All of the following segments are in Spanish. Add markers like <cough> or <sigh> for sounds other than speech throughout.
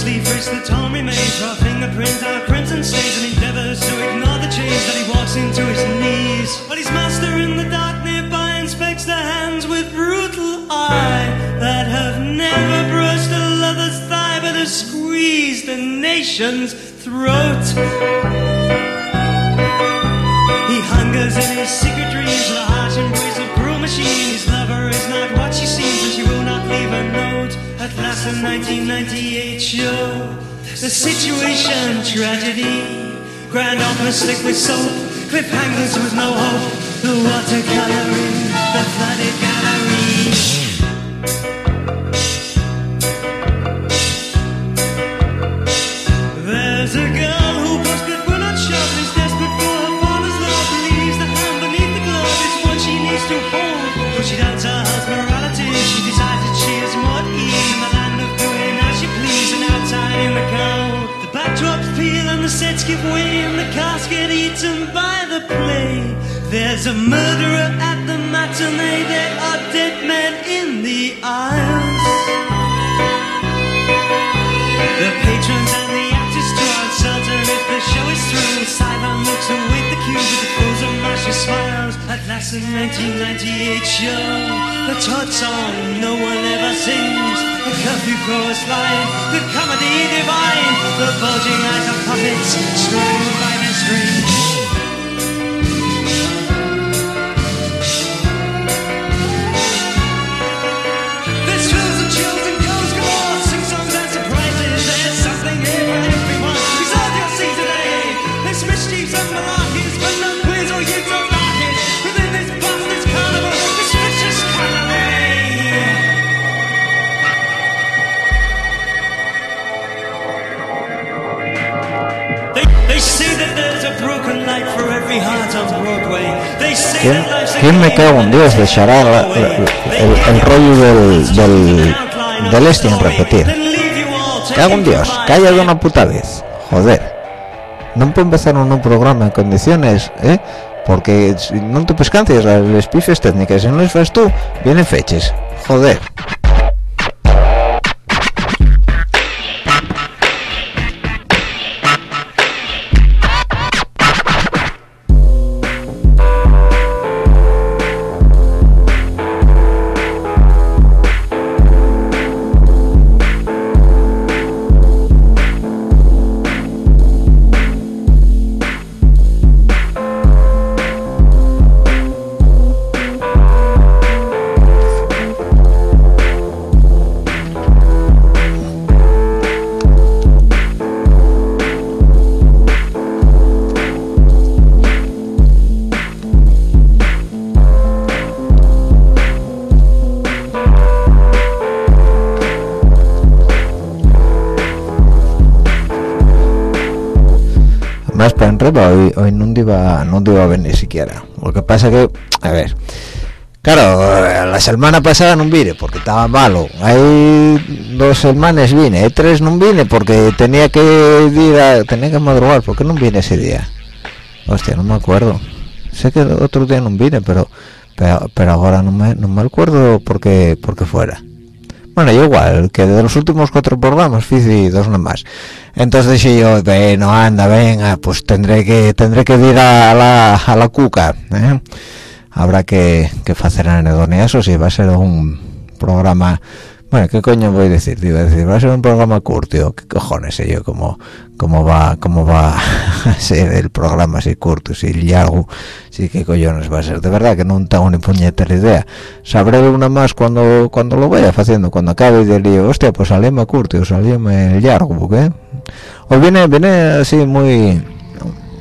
Briskly frisks the torn remains, raw fingerprints, our crimson stains, and endeavors to ignore the change that he walks into his knees. But his master in the dark nearby inspects the hands with brutal eye that have never brushed a lover's thigh but have squeezed a nation's throat. He hungers in his secret dreams the harsh embrace of cruel machine. His lover is not what she seems, and she will not leave a note. At last, the 1998 show, the situation tragedy. Grand opera slick with soap, cliffhangers with no hope. The watercoloring, the flooded gallery. Get eaten by the play. There's a murderer at the matinee, there are dead men in the aisles. The patrons and the actors too uncertain if the show is through. Silent looks await the cue with the pose of smiles. At last, the 1998 show, the Todd song no one ever sings. The curfew chorus line, the comedy divine, the bulging eyes of puppets by dreams. ¿Quién, quién me cago en Dios they de take Shará the la- la- el, el rollo del, del, del este en repetir? Cago en Dios, calla de una puta vez. Joder. No puedo empezar un programa en condiciones, ¿eh? Porque no te pescantes las pifes técnicas, si no les fas tú, vienen feches. Joder. Más para arriba hoy, hoy no iba no iba a venir siquiera. Lo que pasa que a ver claro la semana pasada no vine porque estaba malo. Hay dos semanas vine tres no vine porque tenía que ir a, tenía que madrugar. ¿por qué no vine ese día? hostia no me acuerdo. Sé que otro día no vine pero pero, pero ahora no me, no me acuerdo porque porque fuera bueno yo igual que de los últimos cuatro programas hice dos nomás entonces dije yo no anda venga pues tendré que tendré que ir a la, a la cuca ¿eh? habrá que, que hacer anedonia eso sí va a ser un programa bueno, ¿qué coño voy a decir? Iba a decir, va a ser un programa curto. ¿Qué cojones sé yo? ¿Cómo, cómo va cómo va <laughs> a ser el programa así curto, si largo? Sí, ¿qué cojones va a ser? De verdad que no tengo ni puñetera idea. Sabré una más cuando cuando lo vaya haciendo, cuando acabe y digo, hostia, pues salíme curto, salíme el largo, ¿qué? O viene, viene así muy...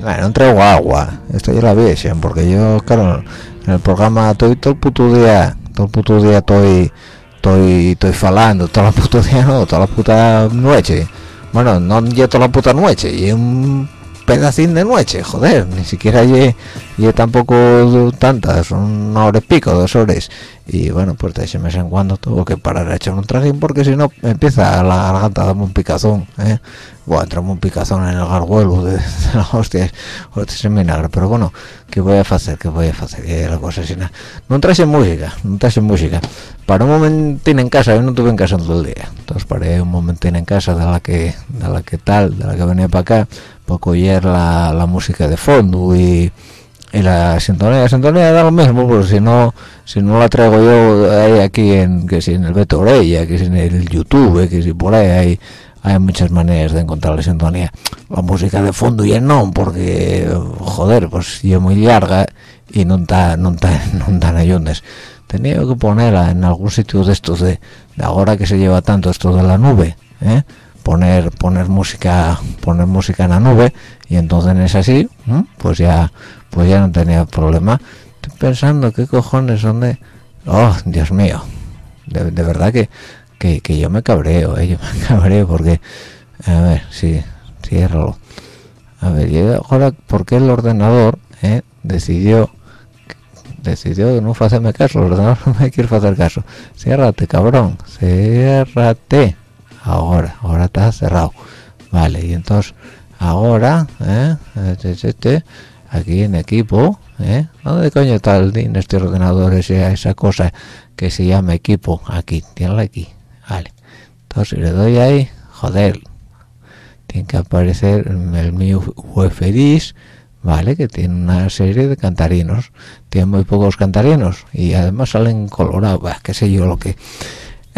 Bueno, no traigo agua. Esto ya la vi, porque yo, claro, en el programa estoy todo el puto día, todo el puto día estoy estoy estoy falando toda la <laughs> puta día no toda la puta noche bueno no ya toda la puta noche y un pedacín de noche joder ni siquiera y tampoco tantas son una hora y pico dos horas y bueno pues de ese mes en cuando tengo que parar a echar un trajín porque si no empieza la garganta a darme un picazón ¿eh? bueno entramos un picazón en el garguelo de, la hostia se me pero bueno ¿qué voy a hacer? ¿qué voy a hacer? que la cosa así nada no traje música no traje música para un momentín en casa yo no tuve en casa todo el día entonces paré un momentín en casa de la que de la que tal de la que venía para acá para coger la, la música de fondo y y la sintonía. La sintonía da lo mismo porque si no si no la traigo yo hay aquí en que si en el Beto Orella que si en el YouTube que si por ahí hay hay muchas maneras de encontrar la sintonía. La música de fondo y no porque joder pues es muy larga y no está no está no tan ayunes tenía que ponerla en algún sitio de estos de, de ahora que se lleva tanto esto de la nube ¿eh? Poner poner música poner música en la nube y entonces es así pues ya pues ya no tenía problema. Estoy pensando qué cojones son de oh dios mío de, verdad que, que, yo me cabreo eh, yo me <laughs> cabreo porque a ver si cierro a ver y ahora por qué el ordenador eh, decidió decidió no hacerme caso el ordenador <laughs> no me quiere hacer caso. Ciérrate cabrón ciérrate ahora ahora está cerrado. Vale y entonces ahora eh, este, este, aquí en equipo ¿eh? ¿dónde coño está el en este ordenador esa, cosa que se llama equipo aquí tiene aquí. Vale. Entonces si le doy ahí joder tiene que aparecer el mío UFDIS vale que tiene una serie de cantarinos. Tiene muy pocos cantarinos y además salen colorados qué sé yo lo que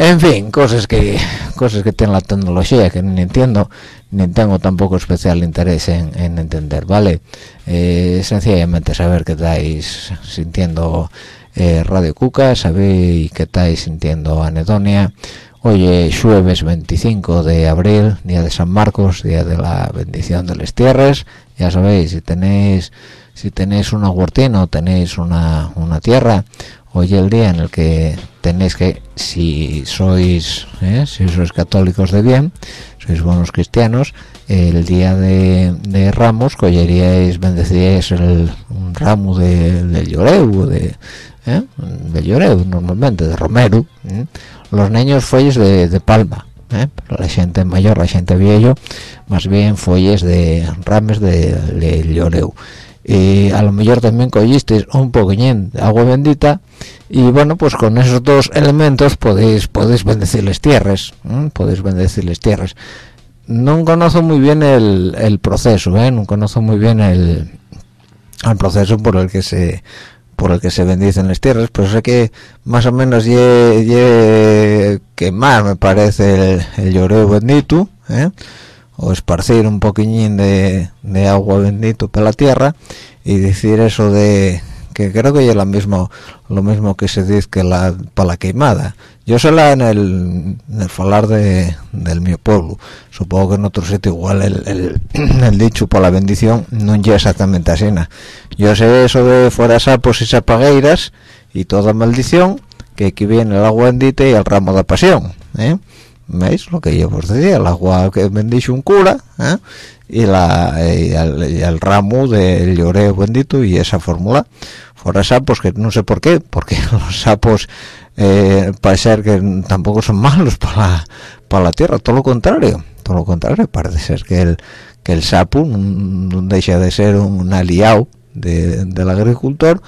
en fin cosas que cosas que tiene la tecnología que no entiendo ni tengo tampoco especial interés en, entender vale eh, sencillamente saber que estáis sintiendo eh, Radio Cuca sabéis que estáis sintiendo Anedonia. Hoy es jueves 25 de abril día de San Marcos día de la bendición de las tierras. Ya sabéis si tenéis si tenéis una huertina o tenéis una, una tierra hoy el día en el que tenéis que si sois eh, si sois católicos de bien sois buenos cristianos el día de, Ramos colleríais bendeciríais el un ramo de, lloreu de ¿eh? lloreu normalmente de romero ¿eh? los niños fuelles de, palma ¿eh? la gente mayor la gente viejo más bien fuelles de rames de, de lloreu y a lo mejor también collisteis un poquillín de agua bendita y bueno pues con esos dos elementos podéis podéis bendecirles tierras podéis bendecirles tierras no conozco muy bien el, el proceso ¿eh? no conozco muy bien el, el proceso por el que se por el que se bendicen las tierras pero sé que más o menos ye, que más me parece el, el lloreo bendito ¿eh? O esparcir un poquillín de, agua bendito para la tierra y decir eso de que creo que es lo mismo lo mismo que se dice que la para la queimada yo sé la en el, el falar de, del mi pueblo supongo que en otro sitio igual el, el, <clears throat> dicho por la bendición no es exactamente así yo sé eso de fuera sapos y sapagueiras y toda maldición que aquí viene el agua bendita y el ramo de pasión ¿eh? ¿Veis? lo que yo os decía el agua que bendice un cura ¿eh? y, la, el, ramo del lloreo bendito y esa fórmula fuera sapos que no sé por qué porque <laughs> los sapos eh, parece ser que tampoco son malos para la, para la tierra todo lo contrario todo lo contrario parece ser que el que el sapo no, deja de ser un aliado del agricultor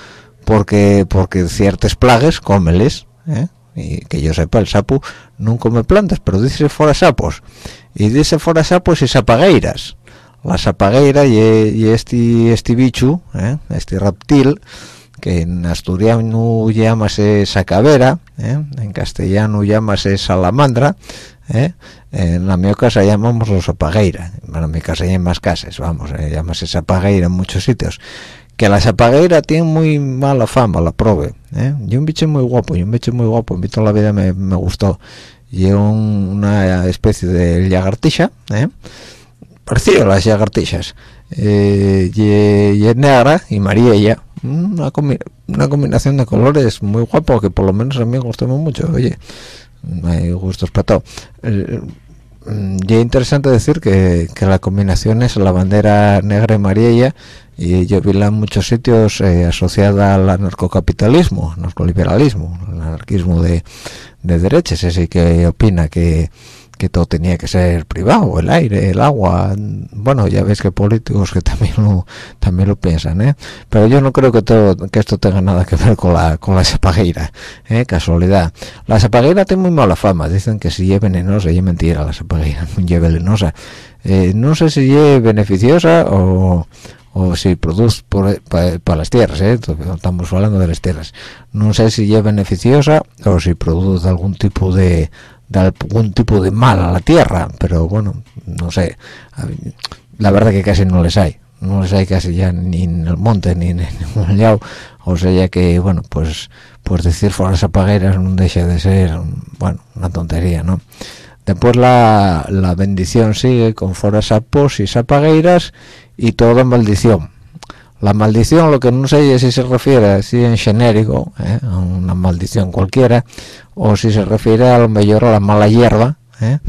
porque porque ciertas plagas cómeles ¿eh? Y que yo sepa el sapo no come plantas pero dice fuera sapos y dice fuera sapos y sapagueiras la sapagueira y, este este bicho ¿eh? este reptil que en asturiano llamase sacavera ¿eh? en castellano llamase salamandra ¿eh? en la mi casa llamamos los sapagueira en mi casa hay más casas vamos eh, llamase sapagueira en muchos sitios que la sapagueira tiene muy mala fama la prove ¿eh? yo un bicho muy guapo yo un bicho muy guapo a toda la vida me, gustó. Y una especie de lagartija ¿eh? parecido a las lagartijas. Eh, y, es negra y una, una combinación de colores muy guapo que por lo menos a mí me gustó mucho oye. Hay gustos para todo y es interesante decir que, que, la combinación es la bandera negra y amarilla y yo vi en muchos sitios eh, asociada al anarcocapitalismo, narcoliberalismo, al anarquismo de, de derechas, ese que opina que que todo tenía que ser privado, el aire, el agua, bueno, ya ves que políticos que <laughs> también lo, también lo piensan, ¿eh? Pero yo no creo que todo, que esto tenga nada que ver con la, con la sapagueira, ¿eh? Casualidad. La sapagueira tiene muy mala fama, dicen que si es venenosa, y es mentira, la sapagueira <laughs> es venenosa. Eh, no sé si es beneficiosa o, o si produce para las tierras, ¿eh? estamos hablando de las tierras. No sé si es beneficiosa o si produce algún tipo de de algún tipo de mal a la tierra pero bueno no sé. La verdad que casi no les hay. No les hay casi ya ni en el monte ni en el <laughs> lado o sea ya que bueno pues pues decir foras apagueras no deja de ser bueno una tontería no después la, la bendición sigue con foras apos y apagueiras y todo maldición la maldición lo que no sé es si se refiere si en genérico ¿eh? a una maldición cualquiera o si se refiere a lo mejor a la mala hierba ¿eh?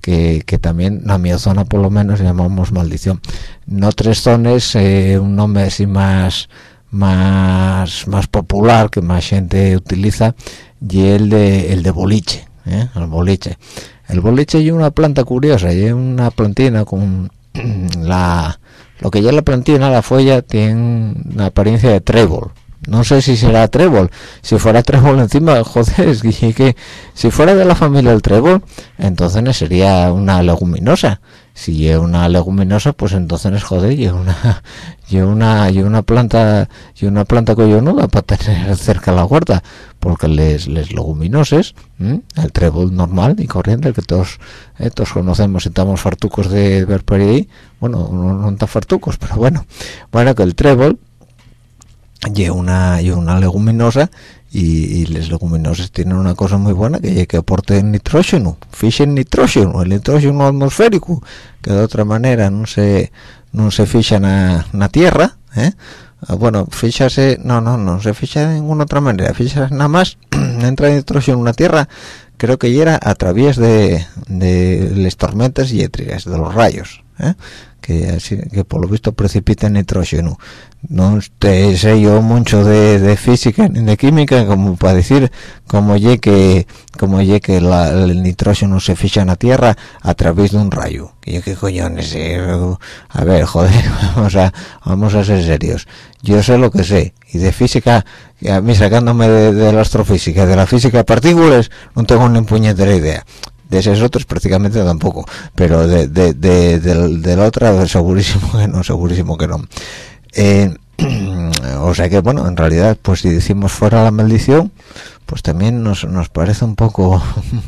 que, que, también en mi zona por lo menos llamamos maldición en otras zonas eh, un nombre así más más más popular que más gente utiliza y el de el de boliche el boliche el boliche es una planta curiosa es una plantina con <clears throat> la lo que ya la plantina, la folla, tiene una apariencia de trébol. No sé si será trébol. Si fuera trébol encima, <laughs> joder, es que si fuera de la familia del trébol, entonces sería una leguminosa. Si es una leguminosa, pues entonces joder, y una <laughs> y una y una planta y una planta collonuda para tener <laughs> cerca la huerta, porque les les leguminoses, el trébol normal y corriente que todos eh, todos conocemos y estamos fartucos de ver por ahí, bueno, no, no tan fartucos, pero bueno, bueno que el trébol y una y una leguminosa y, y las leguminosas tienen una cosa muy buena que que aporten nitrógeno fichen nitrógeno el nitrógeno atmosférico que de otra manera no se no se ficha en la tierra ¿eh? Ah, bueno fíjase no no no se ficha de ninguna otra manera ficha nada más <clears throat> entra nitrógeno en la tierra creo que ya era a través de, de las tormentas eléctricas de los rayos ¿eh? Que que por lo visto precipita nitrógeno. No sé yo mucho de, física ni de química como para decir como ye que como ye que el nitrógeno se ficha en la tierra a través de un rayo. Y qué coñones a ver joder <laughs> vamos a vamos a ser serios. Yo sé lo que sé y de física a mí sacándome de, la astrofísica de la física de partículas no tengo ni puñetera idea de esos otros prácticamente tampoco pero de, de, de, la otra segurísimo que no segurísimo que no eh, <clears throat> o sea que bueno en realidad pues si decimos fuera la maldición pues también nos, nos parece un poco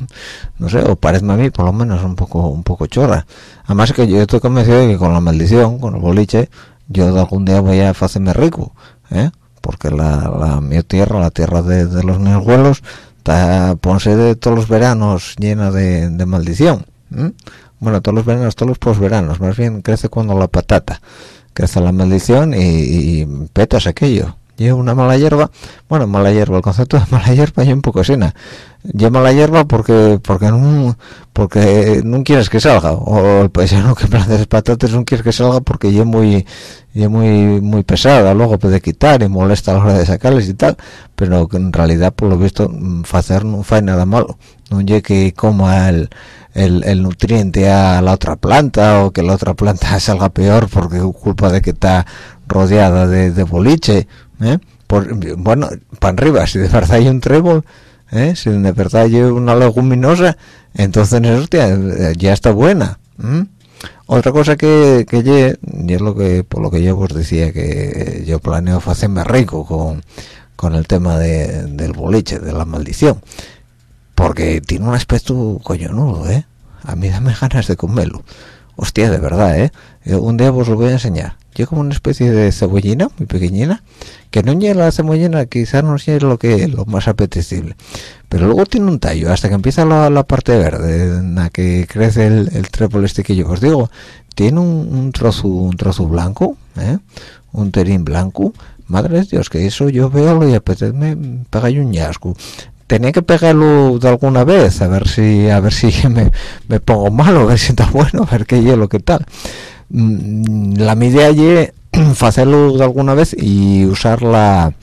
<laughs> no sé o parece a mí por lo menos un poco un poco chorra además que yo estoy convencido de que con la maldición con el boliche yo de algún día voy a hacerme rico ¿eh? porque la, la mi tierra la tierra de, de los nehuelos ponse de todos los veranos llena de, maldición bueno todos los veranos todos los posveranos más bien crece cuando la patata. Crece la maldición y, petas aquello y una mala hierba. Bueno mala hierba el concepto de mala hierba es un poco sena. Lleva mala hierba porque porque no porque no quieres que salga. O el paisano que plantes patatas no quieres que salga porque ya muy muy muy pesada. Luego puede quitar y molesta a la hora de sacarles y tal. Pero que en realidad por lo visto hacer no fue nada malo. No llegue que coma el, el, nutriente a la otra planta o que la otra planta <laughs> salga peor porque culpa de que está rodeada de, de boliche ¿eh? Por, bueno para arriba si de verdad hay un trébol ¿eh? si de verdad hay una leguminosa entonces hostia, ya está buena otra cosa que, que y es lo que por lo que yo os decía que yo planeo hacerme rico con, con el tema de, del boliche de la maldición porque tiene un aspecto coñonudo eh a mí dame ganas de comerlo hostia de verdad eh un día os lo voy a enseñar yo como una especie de cebollina muy pequeñina que no llega la cebollina quizás no sea lo que lo más apetecible. Pero luego tiene un tallo hasta que empieza la, parte verde en la que crece el, el trépol este que yo os digo. Tiene un, trozo un trozo blanco ¿eh? un terín blanco. Madre de dios que eso yo veo y apetece me pega un ñasco tenía que pegarlo de alguna vez a ver si a ver si <laughs> me, me pongo malo a ver si está bueno a ver qué hielo qué tal la mi idea <clears throat> es hacerlo de alguna vez y usar la,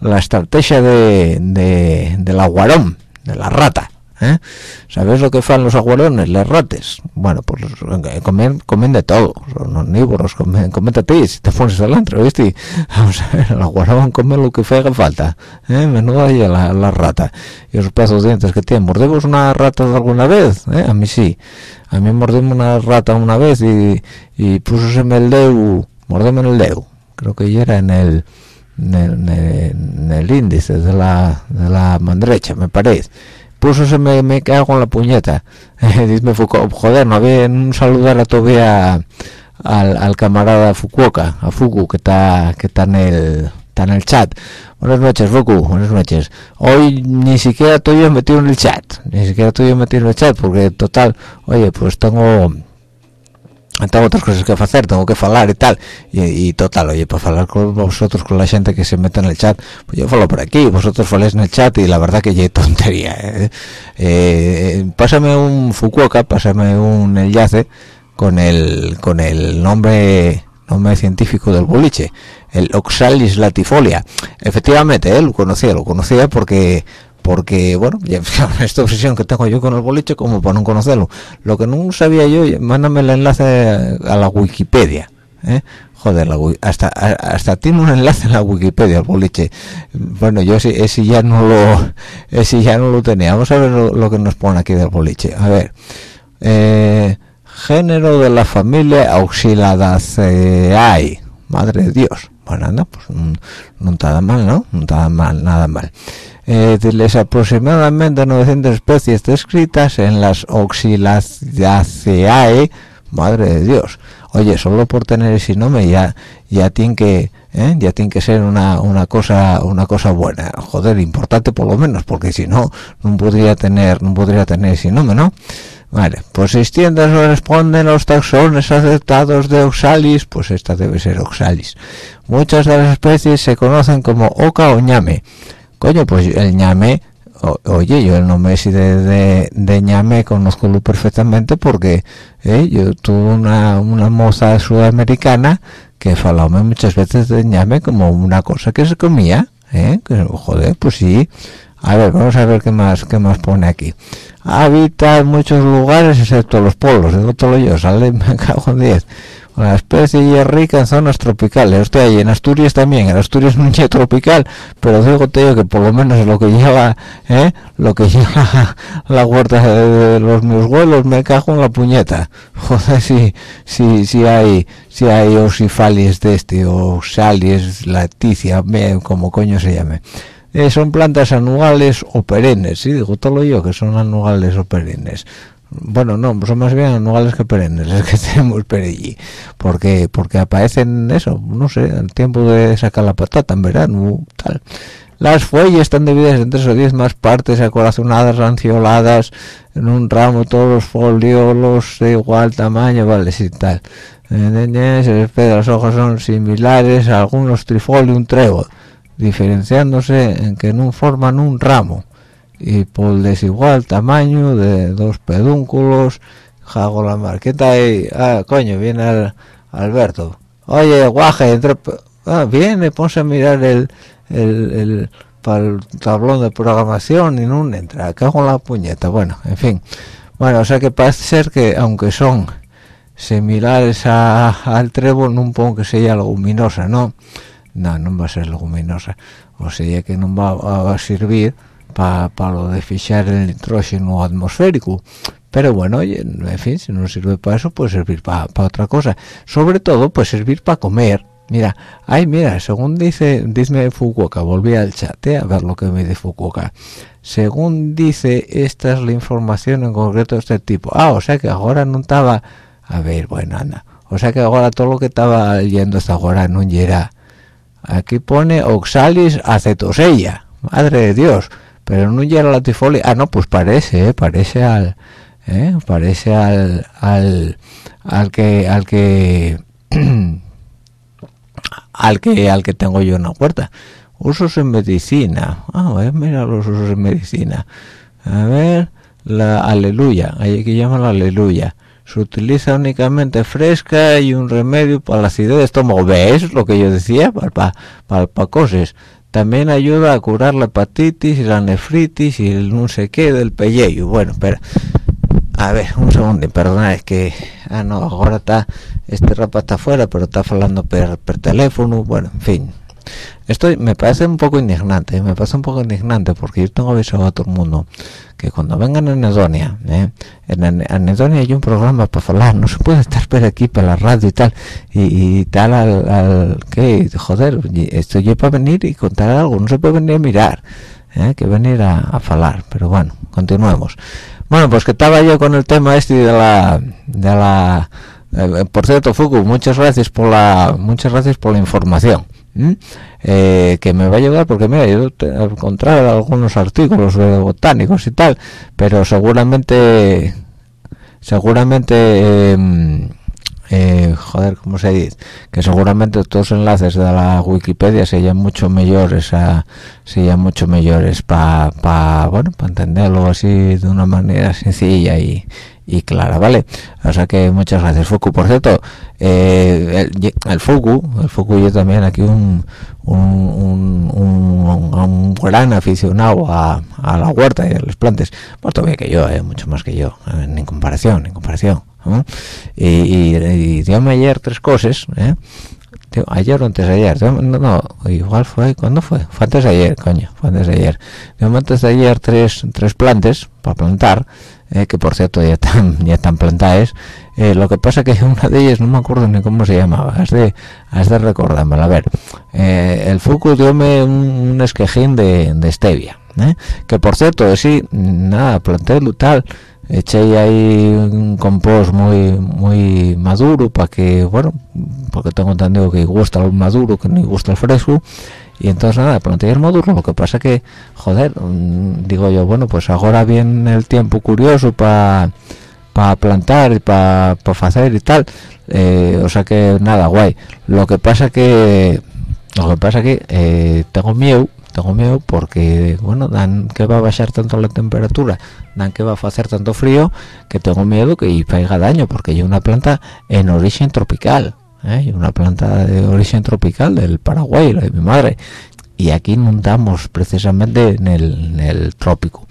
la estrategia de, de, del aguarón de la rata ¿eh? ¿sabes lo que fan los aguarones? las rates bueno pues comen, comen de todo son omnívoros comen, comen a ti si te pones delante ¿viste? <laughs> vamos a ver el lo que haga falta ¿eh? menuda la, la rata y los pedazos de dientes que tiene mordemos una rata alguna vez? ¿eh? a mí sí a mí mordemos una rata una vez y, y pusoseme el dedo mordeme el dedo creo que ya era en el en el, índice de la, de la mandrecha me parece puso me, me cago en la puñeta. <laughs> Dice Foucault joder no había un saludar todavía al, al camarada Fukuoka a Fuku que está que está en el está en el chat. Buenas noches Fuku buenas noches. Hoy ni siquiera estoy yo metido en el chat ni siquiera estoy yo metido en el chat porque total oye pues tengo tengo otras cosas que hacer, tengo que hablar y tal, y, total, oye, para hablar con vosotros, con la gente que se mete en el chat, pues yo falo por aquí, vosotros faléis en el chat y la verdad que ya hay tontería, ¿eh? Eh, pásame un Fukuoka, pásame un enlace con el, con el nombre, nombre científico del boliche, el Oxalis latifolia, efectivamente, ¿eh? lo conocía, lo conocía porque porque bueno <laughs> esta obsesión que tengo yo con el boliche como para no conocerlo. Lo que no sabía yo mándame el enlace a la wikipedia ¿eh? joder hasta hasta tiene un enlace en la wikipedia el boliche. Bueno yo ese, ese ya no lo <laughs> ese ya no lo tenía. Vamos a ver lo, que nos pone aquí del boliche. A ver eh, género de la familia Auxiladaceae madre de dios. Bueno anda pues no, está mal no no está mal nada mal eh, aproximadamente 900 especies descritas en las Oxylaceae, madre de Dios. Oye, solo por tener ese nombre ya ya tiene que ¿eh? ya tiene que ser una, una cosa una cosa buena, joder, importante por lo menos, porque si no no podría tener no podría tener ese nombre, ¿no? Vale, pues 600 corresponden los taxones aceptados de Oxalis, pues esta debe ser Oxalis. Muchas de las especies se conocen como oca o ñame coño pues el ñame oye yo el nombre ese de, de, ñame conozco perfectamente porque eh, yo tuve una, una moza sudamericana que falaba muchas veces de ñame como una cosa que se comía ¿eh? que, joder pues sí a ver vamos a ver qué más qué más pone aquí habita en muchos lugares excepto los polos digo todo yo sale <laughs> me cago en 10 la especie es rica en zonas tropicales. Estoy ahí en Asturias también. En Asturias no es <laughs> tropical pero digo te que por lo menos lo que lleva ¿eh? lo que <laughs> lleva la huerta de los mis vuelos me cago en la puñeta. <laughs> Joder si si si hay si hay osifalis de este o salies laticia como coño se llame. Eh, son plantas anuales o perennes sí digo todo yo que son anuales o perennes bueno no son más bien anuales que perennes es que <laughs> tenemos perellí. Porque porque aparecen eso no sé el tiempo de sacar la patata en verano tal. Las fuelles están divididas en tres o diez más partes acorazonadas lanceoladas en un ramo todos los foliolos de igual tamaño vale sí tal. Las hojas son similares a algunos trifolium trébol diferenciándose en que no forman un ramo y por desigual tamaño de dos pedúnculos hago la marqueta y ah coño viene al, Alberto. Oye guaje entre ah, viene ponse a mirar el el, el, el tablón de programación y no entra cago en la puñeta. Bueno en fin. Bueno o sea que parece ser que aunque son similares a, al trébol no pongo que sea leguminosa no no no va a ser leguminosa. O sea que no va a servir para lo de fichar el nitrógeno atmosférico. Pero bueno en fin si no sirve para eso puede servir para otra cosa. Sobre todo puede servir para comer. Mira ay mira según dice dice Fukuoka volví al chat eh, a ver lo que me dice Fukuoka. Según dice esta es la información en concreto de este tipo. Ah o sea que ahora no estaba a ver bueno anda. O sea que ahora todo lo que estaba leyendo hasta ahora no era. Aquí pone oxalis acetosella madre de dios pero no llega la tifolia ah no pues parece ¿eh? parece al ¿eh? parece al, al al que al que <clears throat> al que al que tengo yo en la puerta. Usos en medicina. Ah ver, mira los usos en medicina. A ver la aleluya. Hay que llama la aleluya. Se utiliza únicamente fresca y un remedio para la acidez de estómago. Ves lo que yo decía para, para, cosas también ayuda a curar la hepatitis y la nefritis y el no sé qué del pellejo. Bueno espera a ver un segundo perdona es que ah no ahora está este rapa está afuera pero está hablando por, teléfono bueno en fin esto me parece un poco indignante me parece un poco indignante porque yo tengo avisado a todo el mundo que cuando vengan a Nedonia ¿eh? en Nedonia hay un programa para hablar no se puede estar por aquí para la radio y tal y, tal al, al que joder esto yo para venir y contar algo no se puede venir a mirar ¿eh? que venir a, a hablar pero bueno continuemos bueno pues que estaba yo con el tema este de la de la eh, por cierto Fuku muchas gracias por la muchas gracias por la información eh, que me va a ayudar porque mira yo encontrar algunos artículos botánicos y tal pero seguramente seguramente em, eh, joder cómo se dice que seguramente todos los enlaces de la Wikipedia serían mucho mejores a serían mucho mejores para pa, bueno para entenderlo así de una manera sencilla y, y clara, ¿vale? O sea que muchas gracias, Fuku. Por cierto, eh, el, el, Fuku, el Fuku yo también aquí un, un, un, un gran aficionado a, a, la huerta y a los plantes, pues todavía que yo, eh, mucho más que yo, en comparación, en comparación. ¿eh? Y, y, y ayer tres cosas, ¿eh? ayer o antes de ayer no, no, igual fue cuando fue fue antes de ayer coño fue antes de ayer antes de ayer tres tres plantes para plantar eh, que por cierto ya están <laughs> ya están plantadas. Eh, lo que pasa que <laughs> una de ellas no me acuerdo ni cómo se llamaba has de has de a ver eh, el Fuku diome un, un esquejín de, de stevia que por cierto sí nada planté tal eché ahí un compost muy muy maduro para que bueno porque tengo entendido que gusta el maduro que no gusta el fresco y entonces nada plantear maduro lo que pasa que joder mm, digo yo bueno pues ahora viene el tiempo curioso para para plantar y para hacer y tal. Eh, o sea que nada guay. Lo que pasa que lo que pasa que eh, tengo miedo tengo miedo porque bueno dan que va a bajar tanto la temperatura dan que va a hacer tanto frío que tengo miedo que haga daño porque hay una planta en origen tropical ¿eh? una planta de origen tropical del Paraguay, la de mi madre, y aquí estamos precisamente en el, trópico.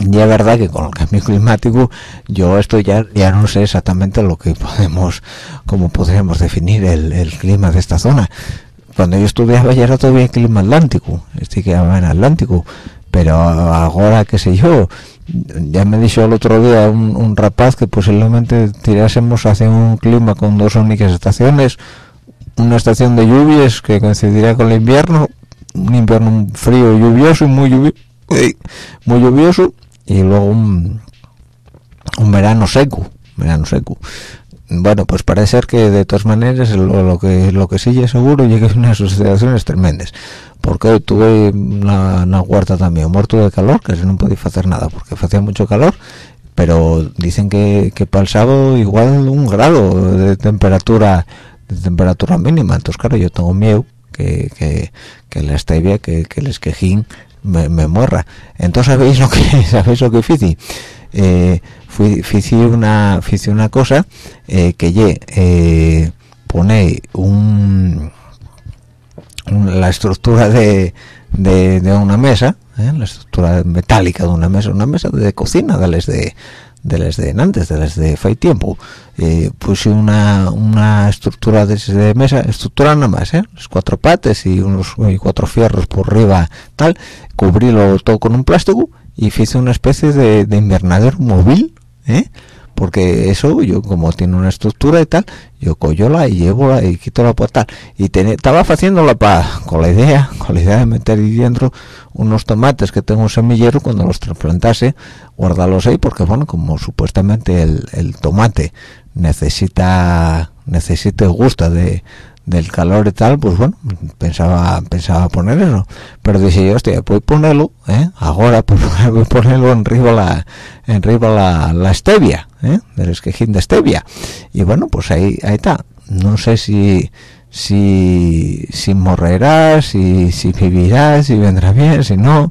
Y es verdad que con el cambio climático yo esto ya, ya no sé exactamente lo que podemos, cómo podríamos definir el, clima de esta zona. Cuando yo estudiaba ya era todavía el clima atlántico, este que llaman atlántico, pero ahora qué sé yo, ya me dijo el otro día un, rapaz que posiblemente tirásemos hacia un clima con dos únicas estaciones. Una estación de lluvias que coincidirá con el invierno un invierno frío lluvioso y muy lluvioso muy lluvioso y luego un, verano seco verano seco. Bueno pues parece ser que de todas maneras lo, que lo que es seguro llega a unas situaciones tremendas porque tuve una, una, huerta también muerto de calor que no podía hacer nada porque hacía mucho calor pero dicen que, que para el sábado igual un grado de temperatura de temperatura mínima. Entonces claro yo tengo miedo que, que, que la stevia que, el esquejín me, me morra entonces sabéis lo que <laughs> sabéis lo que hice eh, fui, hice una hice una cosa eh, que ye eh, pone un la estructura de, de, una mesa, ¿eh? la estructura metálica de una mesa, una mesa de cocina, de, de, de las de antes de las de fai tiempo eh, puse una, una estructura de, mesa estructura nada más ¿eh? los cuatro pates y unos cuatro fierros por arriba tal cubrílo todo con un plástico y hice una especie de, de invernadero móvil ¿eh? Porque eso yo como tiene una estructura y tal yo la y llevo y quito la portal y estaba haciéndola para con la idea <laughs> con la idea de meter ahí dentro unos tomates que tengo un semillero cuando los trasplantase guardarlos ahí porque bueno como supuestamente el, el tomate necesita necesita gusta de del calor y tal pues bueno pensaba pensaba poner eso pero dije yo hostia a ponerlo ¿eh? ahora <laughs> pues voy a ponerlo en arriba la arriba la, la stevia ¿eh? del esquejín de stevia y bueno pues ahí ahí está no sé si si si morrerás si si vivirás si vendrá bien si no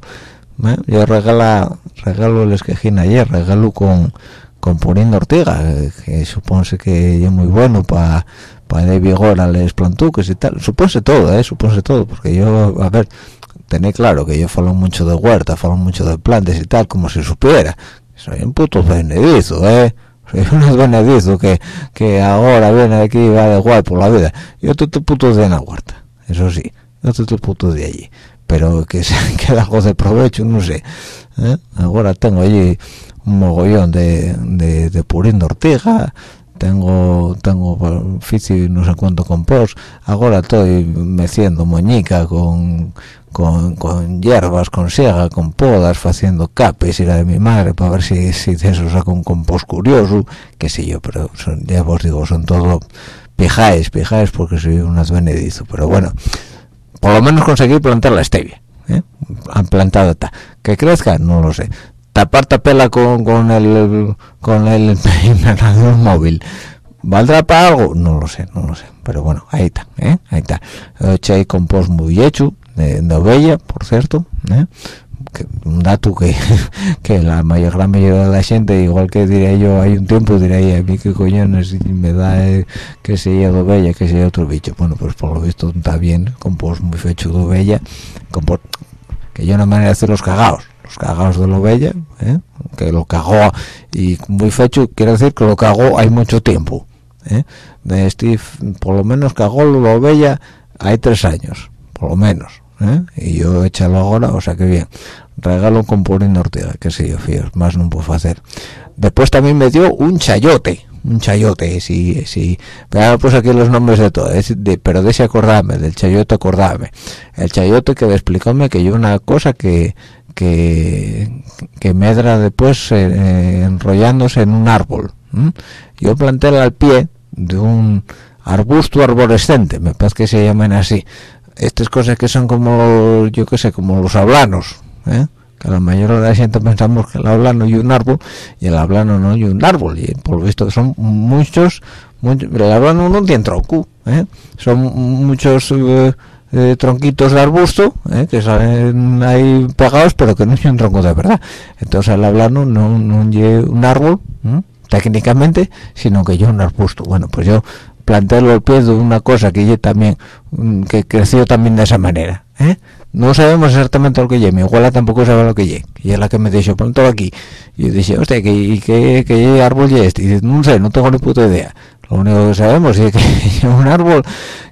¿eh? yo regala regalo el esquejín ayer regalo con con Purindo Ortega que supone que es muy bueno para para de vigor a los plantuques y tal. Supone todo eh supone todo porque yo a ver tenéis claro que yo falo mucho de huerta falo mucho de plantas y tal como si supiera. Soy un puto benedizo eh. Soy un <laughs> benedizo que que ahora viene aquí y va de guay por la vida. Yo te puto de la huerta eso sí yo te puto de allí. Pero que se <laughs> queda algo de provecho no sé ¿eh? ahora tengo allí un mogollón de, de, de Purindo Ortega tengo tengo oficio no sé cuánto compost ahora estoy meciendo moñica con, con, con hierbas, con siega, con podas, haciendo capes y la de mi madre para ver si, si de eso saco un compost curioso, qué sé yo, pero son, ya os digo, son todo pijáis, pijáis porque soy un advenedizo, pero bueno, por lo menos conseguí plantar la stevia, ¿eh? han plantado, que crezca, no lo sé, tapar tapela con, con el con el invernador <laughs> móvil ¿Valdrá para algo? No lo sé, no lo sé. Pero bueno, ahí está, ¿eh? Ahí está. He hecho compost muy hecho, de, de ovella, por cierto, ¿eh? un dato que, <laughs> que la mayor gran mayoría de la gente, igual que diría yo, hay un tiempo, diría a mí que coñones me da eh, que sea de ovella, que sea otro bicho. Bueno, pues por lo visto está bien, compost muy fecho de ovella, compost, que yo una manera de hacer los cagados cagados de lo bella ¿eh? que lo cagó y muy fecho quiere decir que lo cagó hay mucho tiempo ¿eh? de Steve por lo menos cagó lo bella hay tres años por lo menos ¿eh? y yo échalo ahora o sea que bien regalo con Purina Ortega que sí yo fío más no puedo hacer después también me dio un chayote un chayote sí sí pero pues aquí los nombres de todo pero de ese acordarme del chayote acordarme el chayote que explicóme que yo una cosa que que, que medra después eh, eh, enrollándose en un árbol yo planté al pie de un arbusto arborescente me parece que se llaman así. Estas cosas que son como yo qué sé como los hablanos ¿eh? que la mayoría de la gente pensamos que el hablano y un árbol y el hablano no y un árbol y por lo visto son muchos, muchos el hablano no tiene tronco son muchos eh, tronquitos de arbusto eh, que salen ahí pegados pero que no es un tronco de verdad. Entonces al hablar no no, un árbol técnicamente sino que yo un arbusto. Bueno pues yo plantearlo al pie de una cosa que yo también mm, que creció también de esa manera ¿eh? no sabemos exactamente lo que lleve mi abuela tampoco sabe lo que lleve y es la que me dijo todo aquí y yo dije hostia ¿qué, qué, qué árbol es este? y dice no sé no tengo ni puta idea lo único que sabemos es que <laughs> es un árbol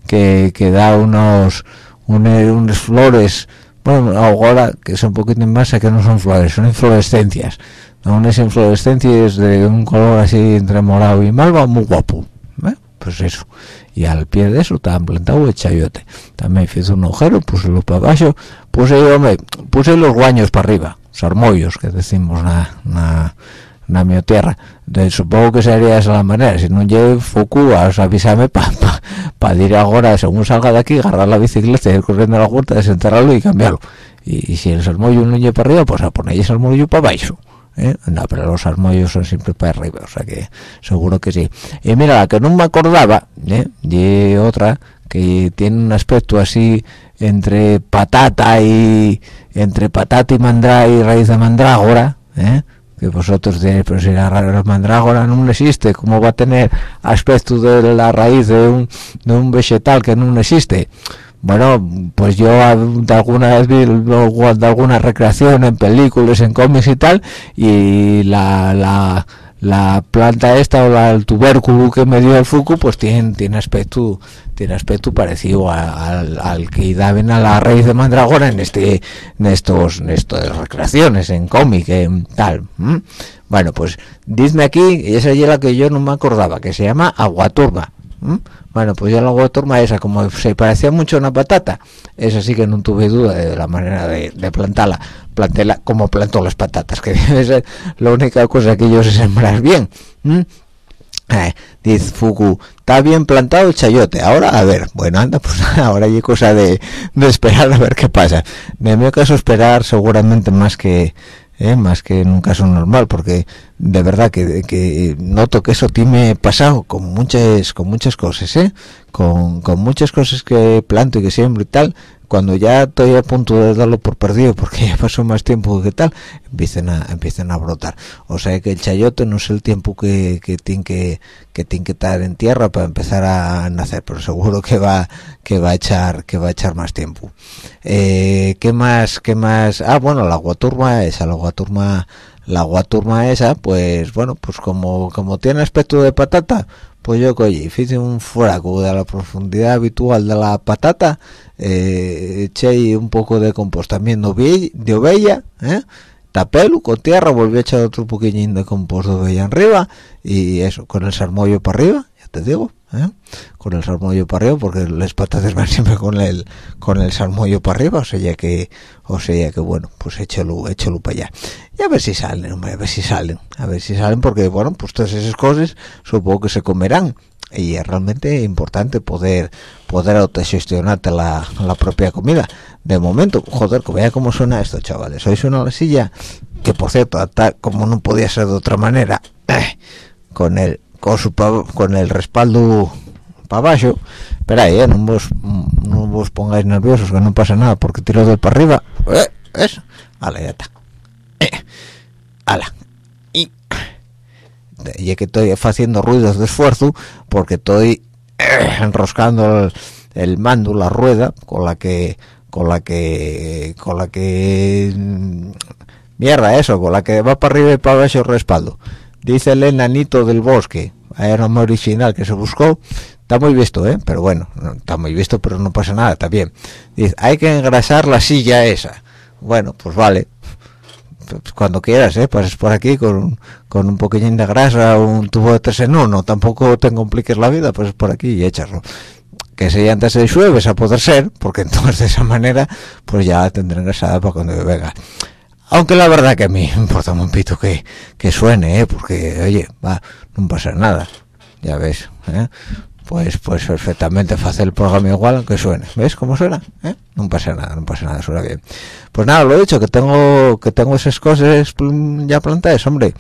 que, que da unos unas flores bueno ahora que son un poquito más que no son flores son inflorescencias. Unas inflorescencias de un color así entre morado y malva muy guapo ¿eh? pues eso. Y al pie de eso estaba plantado el chayote. También hice un agujero puse lo para abajo puse hombre, puse los guaños para arriba los armollos que decimos na, na mi tierra supongo que sería esa la manera si no llevo focus avísame para pa, pa ir ahora según salga de aquí agarrar la bicicleta ir corriendo a la huerta desenterrarlo y cambiarlo y, si el salmollo no lleva para arriba pues a poner el salmollo para abajo ¿eh? no pero los armollos son siempre para arriba o sea que seguro que sí y mira la que no me acordaba ¿eh? y otra que tiene un aspecto así entre patata y entre patata y mandra y raíz de mandrágora ¿eh? Que vosotros diréis, pero si la, mandrágora no existe, ¿cómo va a tener aspecto de la raíz de un, de un vegetal que no existe? Bueno, pues yo de alguna vez vi de alguna recreación en películas, en cómics y tal, y la, la, la planta esta o el tubérculo que me dio el fuku pues tiene tiene aspecto tiene aspecto parecido al, que daban a la raíz de mandragora en este en estos en estas recreaciones en cómic en tal bueno pues dime aquí esa es la que yo no me acordaba que se llama aguaturba bueno pues yo la aguaturba esa como se parecía mucho a una patata esa sí que no tuve duda de la manera de, plantarla plantéla como planto las patatas que <laughs> debe ser la única cosa que yo sé sembrar bien eh, dice Fuku está bien plantado el chayote ahora a ver bueno anda pues <laughs> ahora hay cosa de, de esperar a ver qué pasa me mi caso esperar seguramente más que ¿eh? más que en un caso normal porque de verdad que, noto que eso tiene pasado con muchas con muchas cosas ¿eh? con, con muchas cosas que planto y que siembro y tal cuando ya estoy a punto de darlo por perdido porque <laughs> ya pasó más tiempo que tal empiecen a empiecen a brotar. O sea que el chayote no es el tiempo que, que tiene que que tiene que estar en tierra para empezar a nacer pero seguro que va que va a echar que va a echar más tiempo. Eh, qué más qué más ah bueno la guaturma esa la guaturma la guaturma esa pues bueno pues como como tiene aspecto de patata pues yo cogí, hice un fraco de la profundidad habitual de la patata, eh, eché un poco de compostamiento de ovella, eh, tapelo con tierra, volví a echar otro poquillín de compost de ovella arriba y eso, con el sarmollo para arriba, ya te digo, ¿eh? con el salmoyo para arriba porque las patatas van siempre con el con el salmoyo para arriba o sea que o sea que bueno pues échalo échalo para allá. Y a ver si salen a ver si salen a ver si salen porque bueno pues todas esas cosas supongo que se comerán. Y es realmente importante poder poder autogestionarte la, la propia comida. De momento joder que vea cómo suena esto chavales. Hoy suena la silla que por cierto hasta como no podía ser de otra manera eh, <clears throat> con el con su con el respaldo para abajo pero ahí eh, no vos no vos pongáis nerviosos que no pasa nada porque tiro de para arriba eh, eso ala ya está. Eh, ala y ya que estoy haciendo ruidos de esfuerzo porque estoy eh, enroscando el, el, mando la rueda con la que con la que con la que mm, mierda eso con la que va para arriba y para abajo el respaldo dice el enanito del bosque hay nombre original que se buscó. Está muy visto eh pero bueno está muy visto pero no pasa nada está bien. Dice hay que engrasar la silla esa bueno pues vale. Pues cuando quieras eh pases por aquí con, con un poquillín de grasa un tubo de tres en uno. Tampoco te compliques la vida pues por aquí y échalo. Que si antes de llueves a poder ser porque <laughs> entonces de esa manera pues ya tendré engrasada para cuando venga aunque la verdad que a mí <laughs> me importa un pito que, que suene, ¿eh? porque, oye, va, no pasa nada, ya ves, ¿eh? pues pues perfectamente hacer el programa igual aunque suene ves cómo suena ¿Eh? no pasa nada no pasa nada suena bien pues nada lo he dicho que tengo que tengo esas cosas ya plantadas hombre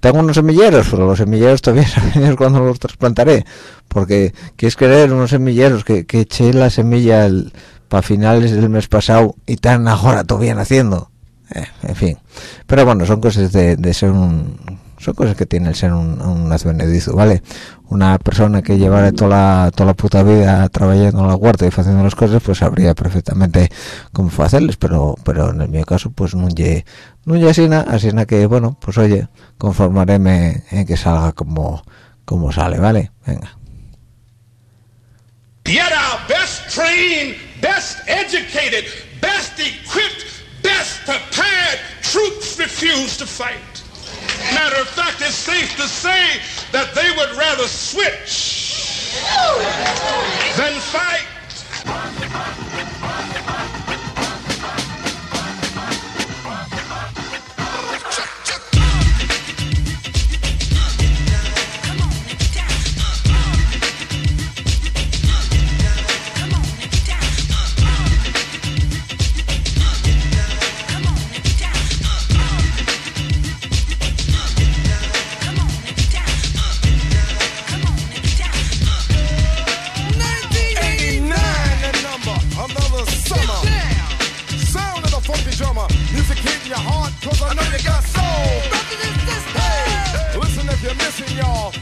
tengo unos semilleros pero los semilleros todavía <laughs> saben cuando los trasplantaré porque quieres creer unos semilleros que, que eché la semilla para finales del mes pasado y están ahora todavía naciendo eh, en fin. Pero bueno son cosas de, ser un son cosas que tiene el ser un, un vale una persona que llevara toda la, toda la puta vida trabajando en la huerta y haciendo las cosas pues sabría perfectamente cómo hacerles pero pero en el mío caso pues no lle no así así que bueno pues oye conformaréme en que salga como como sale vale venga. Best trained, best educated, best equipped best prepared troops refuse to fight. Matter of fact, it's safe to say that they would rather switch than fight. Freedom of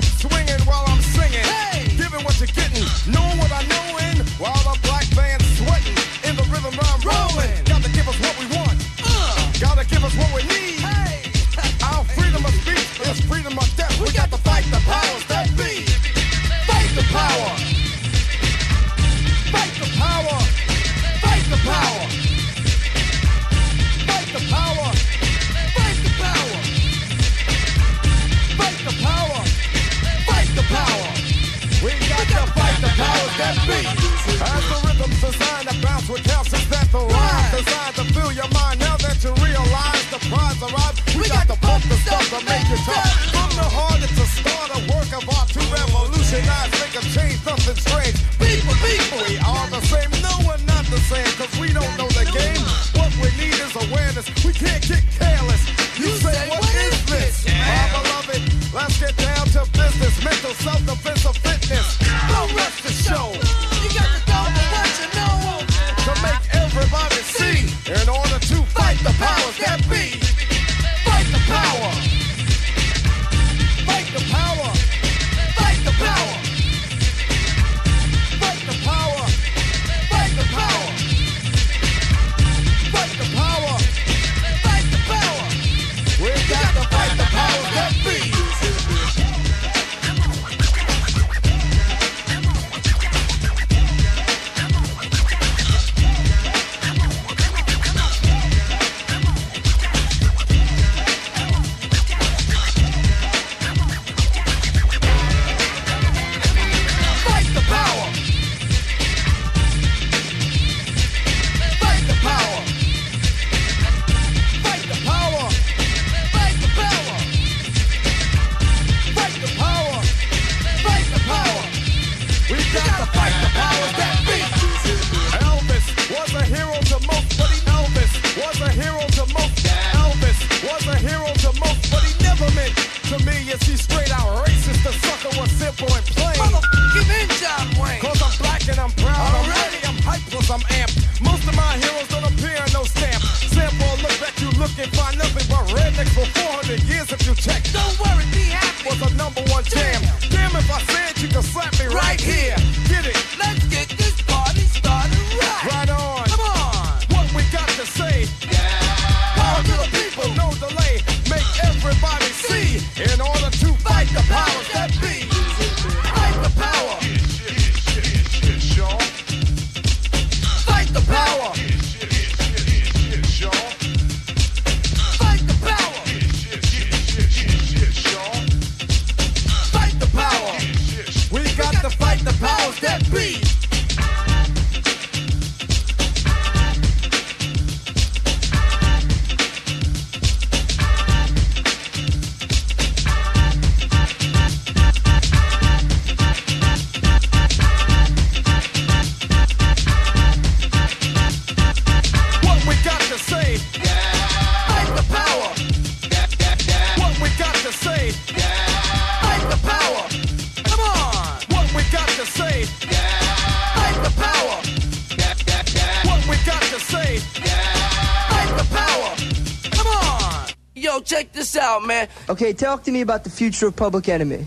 Okay, talk to me about the future of Public Enemy.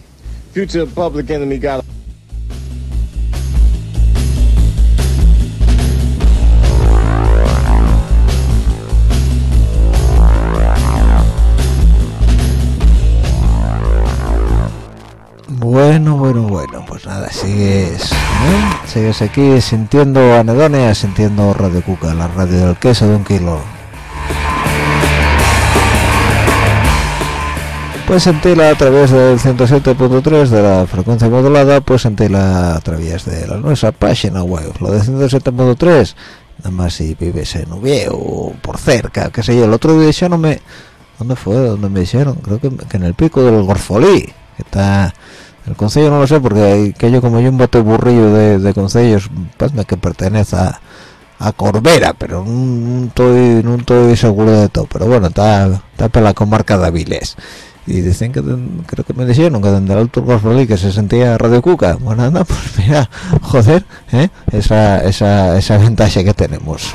Future Public Enemy got Bueno, bueno, bueno, pues nada, sigues, ¿eh? sigues aquí sintiendo anedonia, sintiendo Radio Cuca, la radio del queso de un kilo. Pues sentirla a través del 107.3 de la frecuencia modulada, pues sentirla a través de la nuestra página web, lo de 107.3, nada más si vives en Uvieu o por cerca, qué sé yo, el otro día ya no me... ¿Dónde fue? ¿Dónde me dijeron? Creo que, que en el pico del Gorfolí, que está... El consejo no lo sé porque que yo como yo un bote burrillo de, de consejos, pues que pertenece a, a Corbera, pero no, estoy no estoy seguro de todo, pero bueno, está está por la comarca de Avilés. Y dicen que creo que me dijeron que desde el Alto Gorfolí que se sentía Radio Cuca. Bueno, anda, <laughs> pues mira, joder, ¿eh? esa, esa, esa ventaja que tenemos.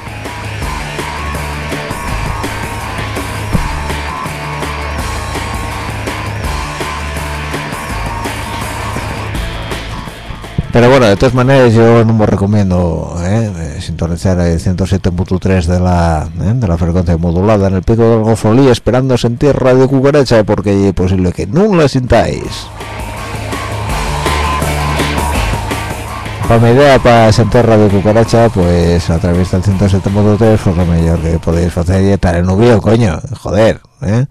Pero bueno, de todas maneras yo no me recomiendo ¿eh? sintonizar el 107.3 de la ¿eh? de la frecuencia modulada en el pico del Gofolí esperando sentir radio cucaracha porque es posible que no la sintáis. Para mi idea para sentir radio cucaracha pues a través del 107.3 pues lo mejor que podéis hacer y estar en Ubieo, coño, joder, ¿eh?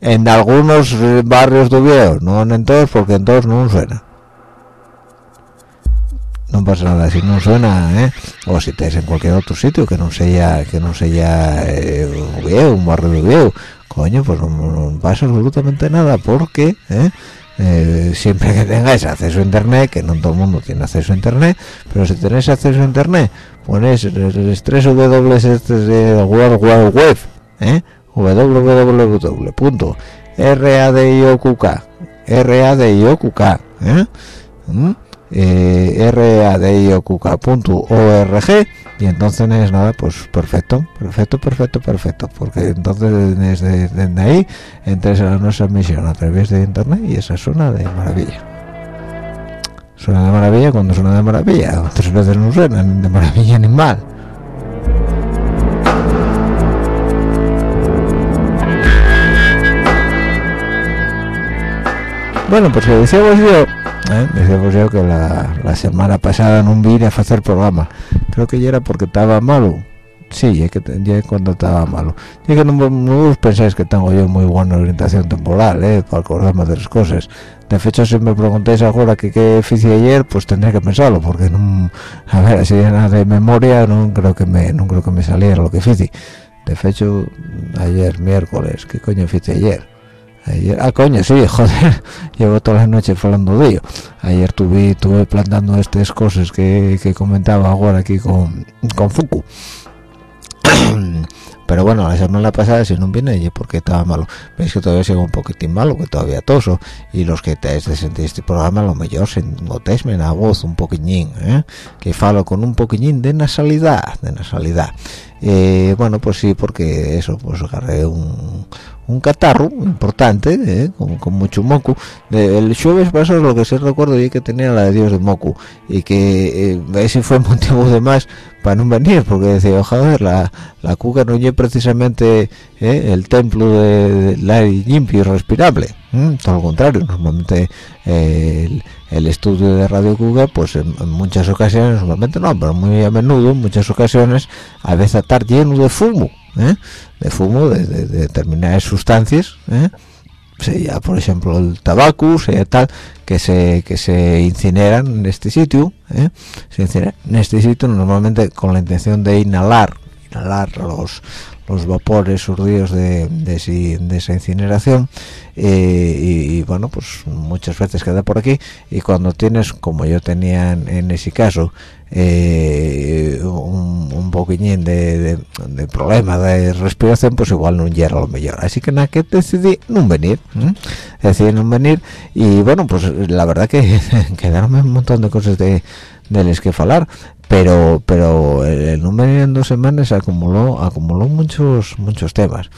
En algunos barrios de Ubieo, no en todos porque en todos no suena no pasa nada si no suena ¿eh? o si estáis en cualquier otro sitio que no sea que no sea eh, un Ubieu, un barrio Ubieu, coño pues no, pasa absolutamente nada porque ¿eh? Eh, siempre que tengáis acceso a internet que no todo el mundo tiene acceso a internet pero si tenéis acceso a internet ponéis los tres W estos de World Wide Web ¿eh? www.radiokk radiokk ¿eh? ¿Mm? Eh, radiokk.org y entonces nada pues perfecto perfecto perfecto perfecto porque entonces desde, ahí entres a nuestra emisión a través de internet y esa suena de maravilla. Suena de maravilla cuando suena de maravilla otras veces no suenan de maravilla ni mal. Bueno, pues que decíamos yo, ¿eh? decíamos yo que la, la semana pasada no vine a hacer programa. Creo que ya era porque estaba malo. Sí, ya que ya cuando estaba malo. Ya que no, no os pensáis que tengo yo muy buena orientación temporal, ¿eh? Para acordarme de las cosas. De hecho, si me preguntáis ahora que qué hice ayer, pues tendré que pensarlo, porque no, a ver, así nada de memoria, no creo que me, no creo que me saliera lo que hice. De hecho, ayer miércoles, ¿qué coño hice ayer? Ayer, ah, coño, sí, <laughs> joder, llevo toda la noche hablando de ello. Ayer tuve, tuve plantando estas cosas que, que comentaba ahora aquí con, con Fuku. <coughs> Pero bueno, la semana pasada si no viene porque estaba malo. Veis que todavía sigo un poquitín malo, que todavía toso. Y los que te de este programa, lo mejor notéisme la voz un poquillín, ¿eh? que falo con un poquillín de nasalidad, de nasalidad. Eh, bueno, pues sí, porque eso, pues agarré un, un catarro importante, ¿eh? con, mucho moco. el jueves pasado lo que sí recuerdo es que tenía la de Dios de moco y que eh, ese fue <laughs> motivo de más para no venir, porque decía, joder, la, la cuca no es precisamente ¿eh? el templo de aire limpio y respirable. Todo lo contrario, normalmente el, el, estudio de Radio Cuca, pues en, en, muchas ocasiones, normalmente no, pero muy a menudo, en muchas ocasiones, a veces estar lleno de fumo. ¿Eh? de fumo de, de, de determinadas sustancias ¿eh? sería por ejemplo el tabaco sería tal que se que se incineran en este sitio ¿eh? se incineran en este sitio normalmente con la intención de inhalar inhalar los los vapores surdidos de, de, de esa incineración eh, y, bueno pues muchas veces queda por aquí y cuando tienes como yo tenía en, en ese caso eh, un, un poquillín de, de, de, problema de respiración pues igual no llega lo mejor así que nada que decidí no venir ¿eh? decidí no venir y bueno pues la verdad que <laughs> quedaron un montón de cosas de, de las que hablar pero pero el número en dos semanas acumuló acumuló muchos muchos temas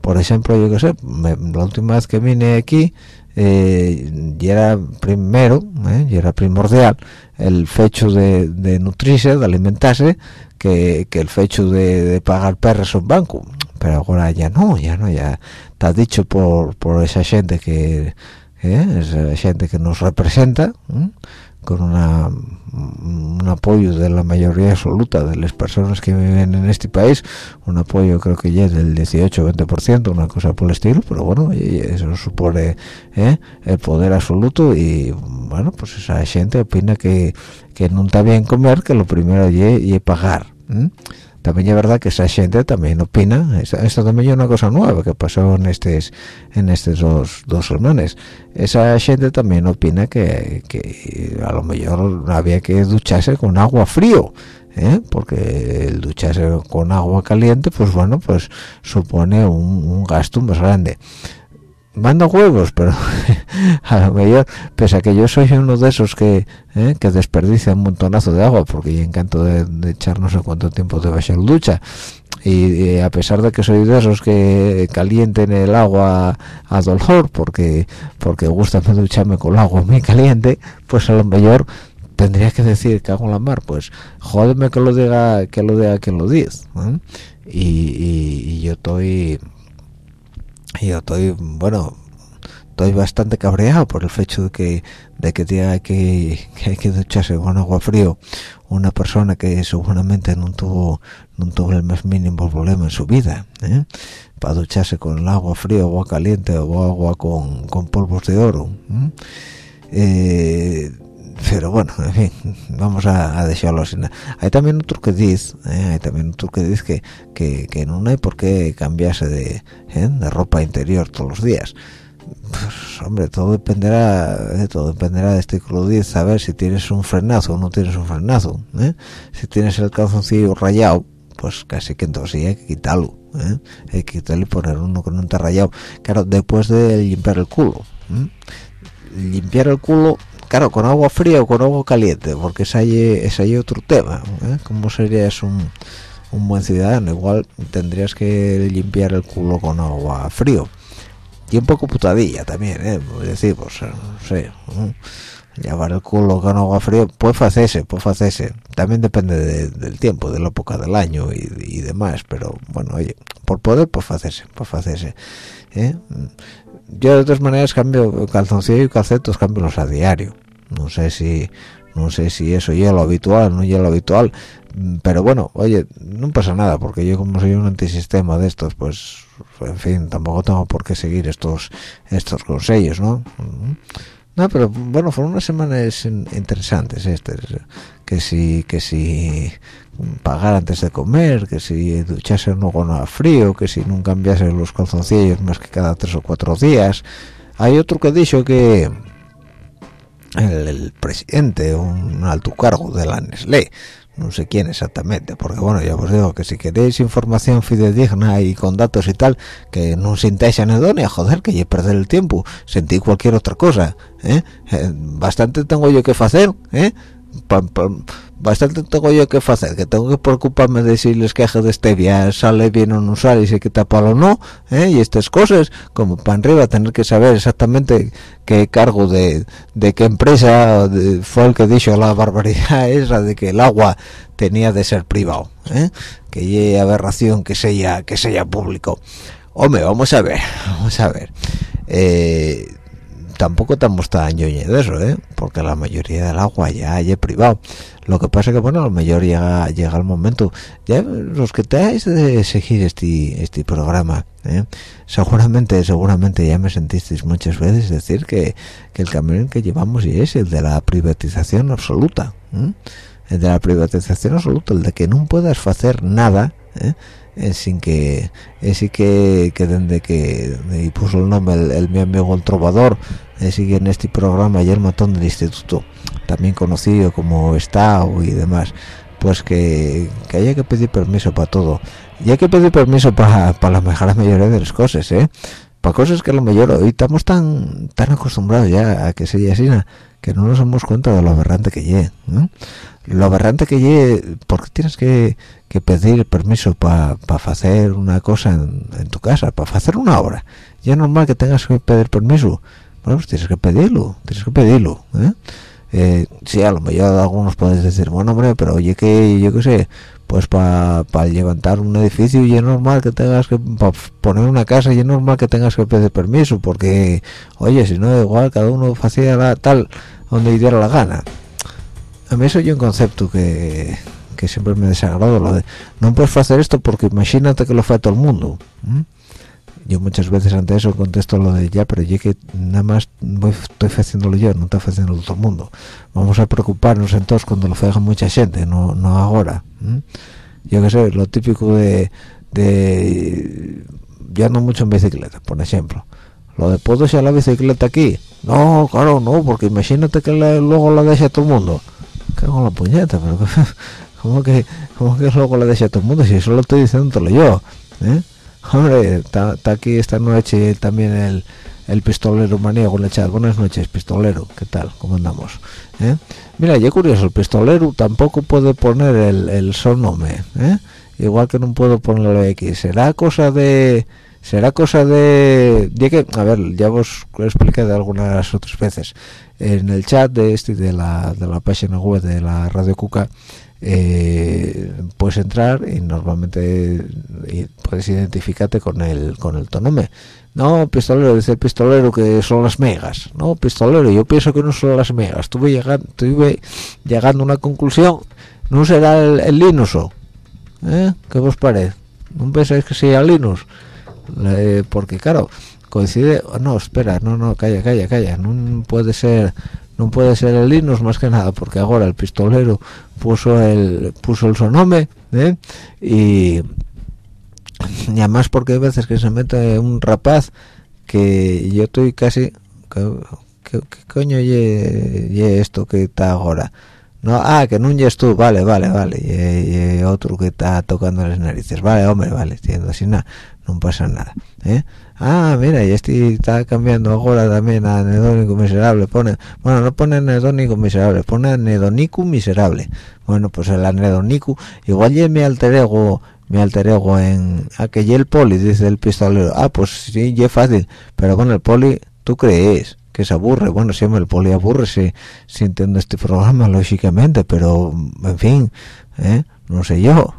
por ejemplo yo que sé me, la última vez que vine aquí eh, y era primero eh, y era primordial el fecho de, nutrirse de alimentarse que, el fecho de, pagar perras un banco pero ahora ya no ya no ya está dicho por, por esa gente que eh, esa gente que nos representa ¿eh? Con una, un apoyo de la mayoría absoluta de las personas que viven en este país, un apoyo creo que ya del 18-20%, una cosa por el estilo, pero bueno, eso supone ¿eh? el poder absoluto y bueno, pues esa gente opina que, que no está bien comer, que lo primero es pagar. ¿eh? También es verdad que esa gente también opina. Esto también es una cosa nueva que pasó en estos en estos dos, dos hermanos esa gente también opina que, que, a lo mejor había que ducharse con agua frío ¿eh? porque el ducharse con agua caliente pues bueno pues supone un, un gasto más grande mando huevos pero <laughs> a lo mejor pese a que yo soy uno de esos que eh, que desperdicia un montonazo de agua porque yo encanto de, de, echar no sé cuánto tiempo de bajar ducha y, a pesar de que soy de esos que calienten el agua a dolor porque porque gusta ducharme con el agua muy caliente pues a lo mejor tendría que decir que hago la mar pues jódeme que lo diga que lo diga quien lo ¿eh? y, y, y yo estoy yo estoy bueno estoy bastante cabreado por el hecho de que de que tenga que, <laughs> que hay que ducharse con agua frío una persona que seguramente no tuvo no tuvo el más mínimo problema en su vida ¿eh? para ducharse con el agua frío agua caliente o agua con, con polvos de oro ¿eh? Eh, pero bueno en fin vamos a, a dejarlo así hay también otro que dice ¿eh? hay también otro que dice que, que, que no hay por qué cambiarse de, ¿eh? de ropa interior todos los días pues hombre todo dependerá de todo dependerá de este crudid saber si tienes un frenazo o no tienes un frenazo ¿eh? si tienes el calzoncillo rayado pues casi que entonces hay que quitarlo ¿eh? hay que quitarlo y poner uno con un rayado claro después de limpiar el culo ¿eh? limpiar el culo claro con agua fría o con agua caliente porque ese hay, otro tema ¿eh? cómo serías un, un buen ciudadano igual tendrías que limpiar el culo con agua frío y un poco putadilla también, ¿eh? Es decir, pues, no sé, ¿no? llevar el culo con agua fría puede hacerse, puede hacerse. También depende de- del tiempo, de la época del año y, demás, pero bueno, oye, por poder, pues hacerse, puede hacerse. ¿eh? Yo de todas maneras cambio calzoncillo y calcetos, cambio los a diario. No sé si, no sé si eso ya es lo habitual, no ya es lo habitual, pero bueno, oye, no pasa nada, porque yo como soy un antisistema de estos, pues, en fin, tampoco tengo por qué seguir estos, estos consejos, ¿no? Mm. No, pero bueno, fueron unas semanas in- interesantes estas, que si, que si pagar antes de comer, que si ducharse no con frío, que si no cambiase los calzoncillos más que cada tres o cuatro días. Hay otro que dicho que el, presidente, un alto cargo de la Nestlé, no sé quién exactamente, porque bueno, ya os digo que si queréis información fidedigna y con datos y tal, que no sintáis anedonia, joder, que yo perder el tiempo, sentí cualquier otra cosa, ¿eh? Eh, bastante tengo yo que hacer, ¿eh? Pa- pa- bastante tengo yo que hacer, que tengo que preocuparme de si les queje de stevia sale bien o no sale y si hay que taparlo o no, ¿eh? y estas cosas, como para arriba tener que saber exactamente qué cargo de, de qué empresa fue el que dijo la barbaridad <laughs> esa de que el agua tenía de ser privado, ¿eh? que hay aberración que sea que sea público. Hombre, vamos a ver, <laughs> vamos a ver. Eh, tampoco estamos tan ñoñe de eso, ¿eh? Porque la mayoría del agua ya es privado. Lo que pasa que, bueno, a lo mejor llega, llega el momento. Ya los que teáis de seguir este, este programa, ¿eh? seguramente, seguramente ya me sentisteis muchas veces decir que, que el camino que llevamos es el de la privatización absoluta. ¿eh? El de la privatización absoluta, el de que no puedas hacer nada, ¿eh? Eh, sin que que que desde que puso el nombre el, mi amigo el trovador. Eh, sigue en este programa y el matón del instituto también conocido como Estado y demás pues que, que haya que pedir permiso para todo. Y hay que pedir permiso para la mejor mayoría de las cosas eh para cosas que a lo mejor hoy estamos tan tan acostumbrados ya a que sea así que no nos damos cuenta de lo aberrante que llegue ¿no? lo aberrante que llegue ¿por qué tienes que, pedir permiso para hacer una cosa en, tu casa para hacer una obra ya es normal que tengas que pedir permiso bueno pues tienes que pedirlo tienes que pedirlo ¿eh? Eh, sí a lo mejor algunos puedes decir bueno hombre pero oye que yo qué sé pues para levantar un edificio y es normal que tengas que para poner una casa y es normal que tengas que pedir permiso porque oye si no igual cada uno hacía la- tal donde diera la gana a mí eso es un concepto que, que siempre me desagrado lo de no puedes hacer esto porque imagínate que lo hace todo el mundo. Yo muchas veces ante eso contesto lo de ya pero yo que nada más voy, estoy haciéndolo yo no está haciéndolo todo el mundo. Vamos a preocuparnos entonces cuando lo haga mucha gente no no ahora yo que sé lo típico de de yo ando mucho en bicicleta por ejemplo. Lo de puedo echar la bicicleta aquí no claro no porque imagínate que luego la deja todo el mundo. Cago en la puñeta pero <laughs> cómo que cómo que luego la deja todo el mundo si eso lo estoy diciéndolo yo ¿eh? Hombre está aquí esta noche también el el pistolero maníaco en el chat buenas noches pistolero qué tal cómo andamos ¿Eh? mira ya curioso el pistolero tampoco puede poner el, el sonome ¿eh? igual que no puedo ponerlo X. Será cosa de será cosa de ya que a ver ya os lo expliqué de algunas otras veces. En el chat de este de la de la página web de la radio cuca eh, puedes entrar y normalmente puedes identificarte con el con el tonome no pistolero dice el pistolero que son las megas no pistolero yo pienso que no son las megas estuve llegando estuve llegando a una conclusión no será el, el ¿eh? ¿qué os parece? ¿no pensáis que sea Linux? Eh, porque claro coincide no espera no no calla calla calla no puede ser no puede ser el Linux más que nada porque ahora el pistolero puso el puso el sonome ¿eh? y y además porque hay veces que se mete un rapaz que yo estoy casi ¿qué, qué- qué coño ye, ye esto que está ahora? No, ah, que no es tú, vale, vale, vale. Y, y otro que está tocando las narices. Vale, hombre, vale, entiendo, así nada, no pasa nada. ¿eh? Ah, mira, y este está cambiando ahora también a anedónico miserable. Pone, bueno, no pone anedónico miserable, pone anedónico miserable. Bueno, pues el anedónico, igual ya mi alter ego, mi alter ego en aquel el poli, dice el pistolero. Ah, pues sí, ya es fácil, pero con el poli, ¿tú crees? Que se aburre, bueno, siempre el poli aburre si, si este programa, lógicamente, pero, en fin, ¿eh? no sé yo.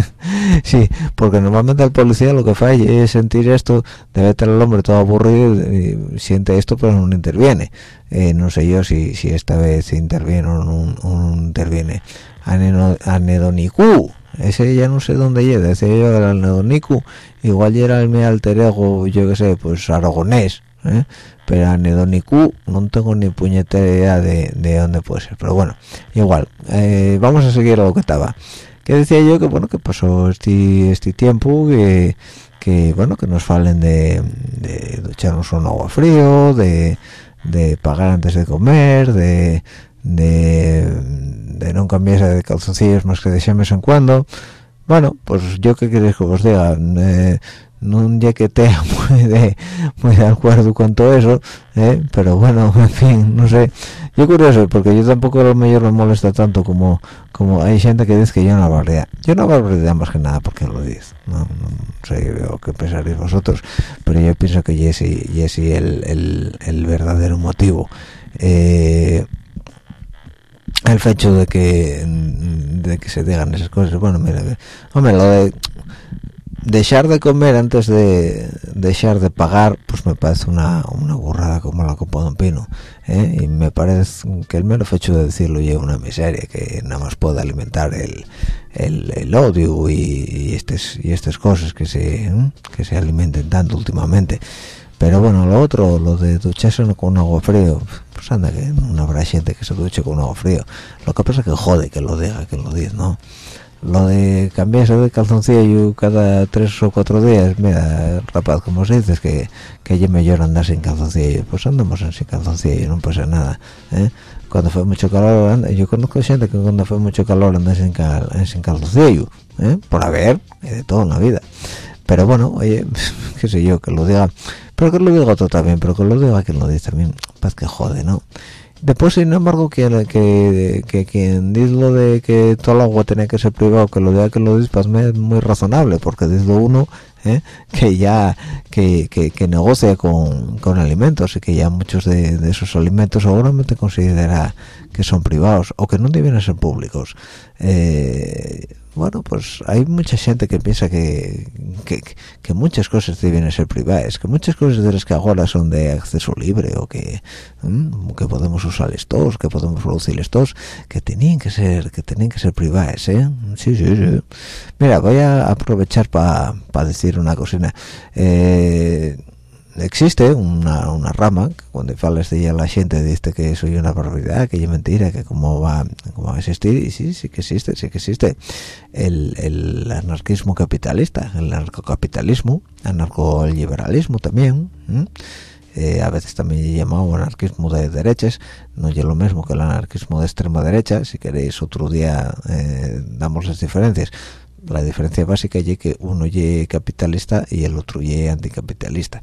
<laughs> sí, porque normalmente el policía lo que falla es sentir esto, debe tener el hombre todo aburrido siente esto, pero no interviene. Eh, no sé yo si, si esta vez interviene o no, no interviene. Anedonicu, ese ya no sé dónde llega, decía yo el Anedonicu, igual ya era el mi alter yo qué sé, pues aragonés, ¿eh? Pero anedonicu no tengo ni puñetera idea de, de dónde puede ser. Pero bueno igual eh, vamos a seguir lo que estaba. Que decía yo que bueno que pasó este este tiempo que bueno que nos falen de, de ducharnos con agua frío de, de pagar antes de comer de de, de no cambiarse de calzoncillos más que de vez en cuando. Bueno pues yo qué queréis que os diga eh, no ya que te <laughs> muy de muy acuerdo con todo eso ¿eh? pero bueno <laughs> en fin no sé. Yo curioso porque yo tampoco a lo mejor me molesta tanto como como hay gente que dice que yo no barbaridad yo no barbaridad más que nada porque lo dice no, no sé veo qué pensaréis vosotros pero yo pienso que Jesse Jesse el, el, el verdadero motivo. Eh, el hecho de que de que se digan esas cosas. Bueno mira hombre lo de dejar de comer antes de dejar de pagar pues me parece una, una burrada como la copa de un pino ¿eh? y me parece que el mero hecho de decirlo lleva una miseria que nada más puede alimentar el, el, el odio y, y estas y estas cosas que se ¿eh? que se alimenten tanto últimamente pero bueno lo otro lo de ducharse con agua frío pues anda que no habrá gente que se duche con agua frío lo que pasa es que jode que lo diga que lo diga no lo de cambiarse de calzoncillo cada tres o cuatro días mira rapaz como se dices que que yo me lloro andar sin calzoncillo pues andamos sin calzoncillo no pasa nada ¿eh? cuando fue mucho calor yo conozco gente que cuando fue mucho calor anda sin, cal, eh, sin calzoncillo ¿eh? por haber de todo en la vida pero bueno oye <laughs> qué sé yo que lo diga pero que lo diga otro también pero que lo diga quien lo dice también paz que jode no Después, sin embargo, que, que, que quien dice lo de que todo el agua tiene que ser privado, que lo diga que lo dice, pues me es muy razonable, porque dice uno ¿eh? que ya que, que, que negocia con, con alimentos y que ya muchos de, de esos alimentos seguramente considera que son privados o que no deben ser públicos. Eh, bueno, pues hay mucha gente que piensa que, que, muchas cosas deben ser privadas, que muchas cosas de las que ahora son de acceso libre o que, que podemos usar estos, que podemos producir estos, que tenían que ser, que tenían que ser privadas, ¿eh? Sí, sí, sí. Mira, voy a aprovechar para decir una cosina. Eh, existe una, una rama cuando hablas de ella la gente dice que soy una barbaridad que es mentira que cómo va cómo va a existir. Y sí sí que existe sí que existe. El, el anarquismo capitalista el anarcocapitalismo anarcoliberalismo también. Eh, a veces también he llamado anarquismo de derechas. No es lo mismo que el anarquismo de extrema derecha. Si queréis otro día eh, damos las diferencias. La diferencia básica es que uno es capitalista y el otro es anticapitalista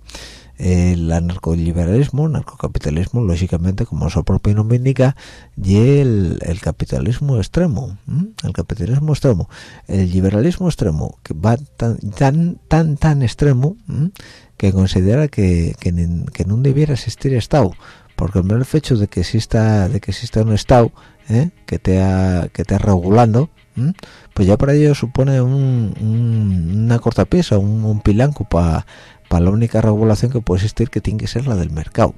el anarcoliberalismo, narcocapitalismo, lógicamente, como su propio nombre indica, y el, el capitalismo extremo, ¿m? el capitalismo extremo, el liberalismo extremo, que va tan tan tan, tan extremo ¿m? que considera que, que, que no debiera existir Estado, porque el mero hecho de que exista de que exista un Estado ¿eh? que te ha, que te ha regulando, ¿m? pues ya para ello supone un, un- una cortapisa, un, un pilanco para para la única regulación que puede existir que tiene que ser la del mercado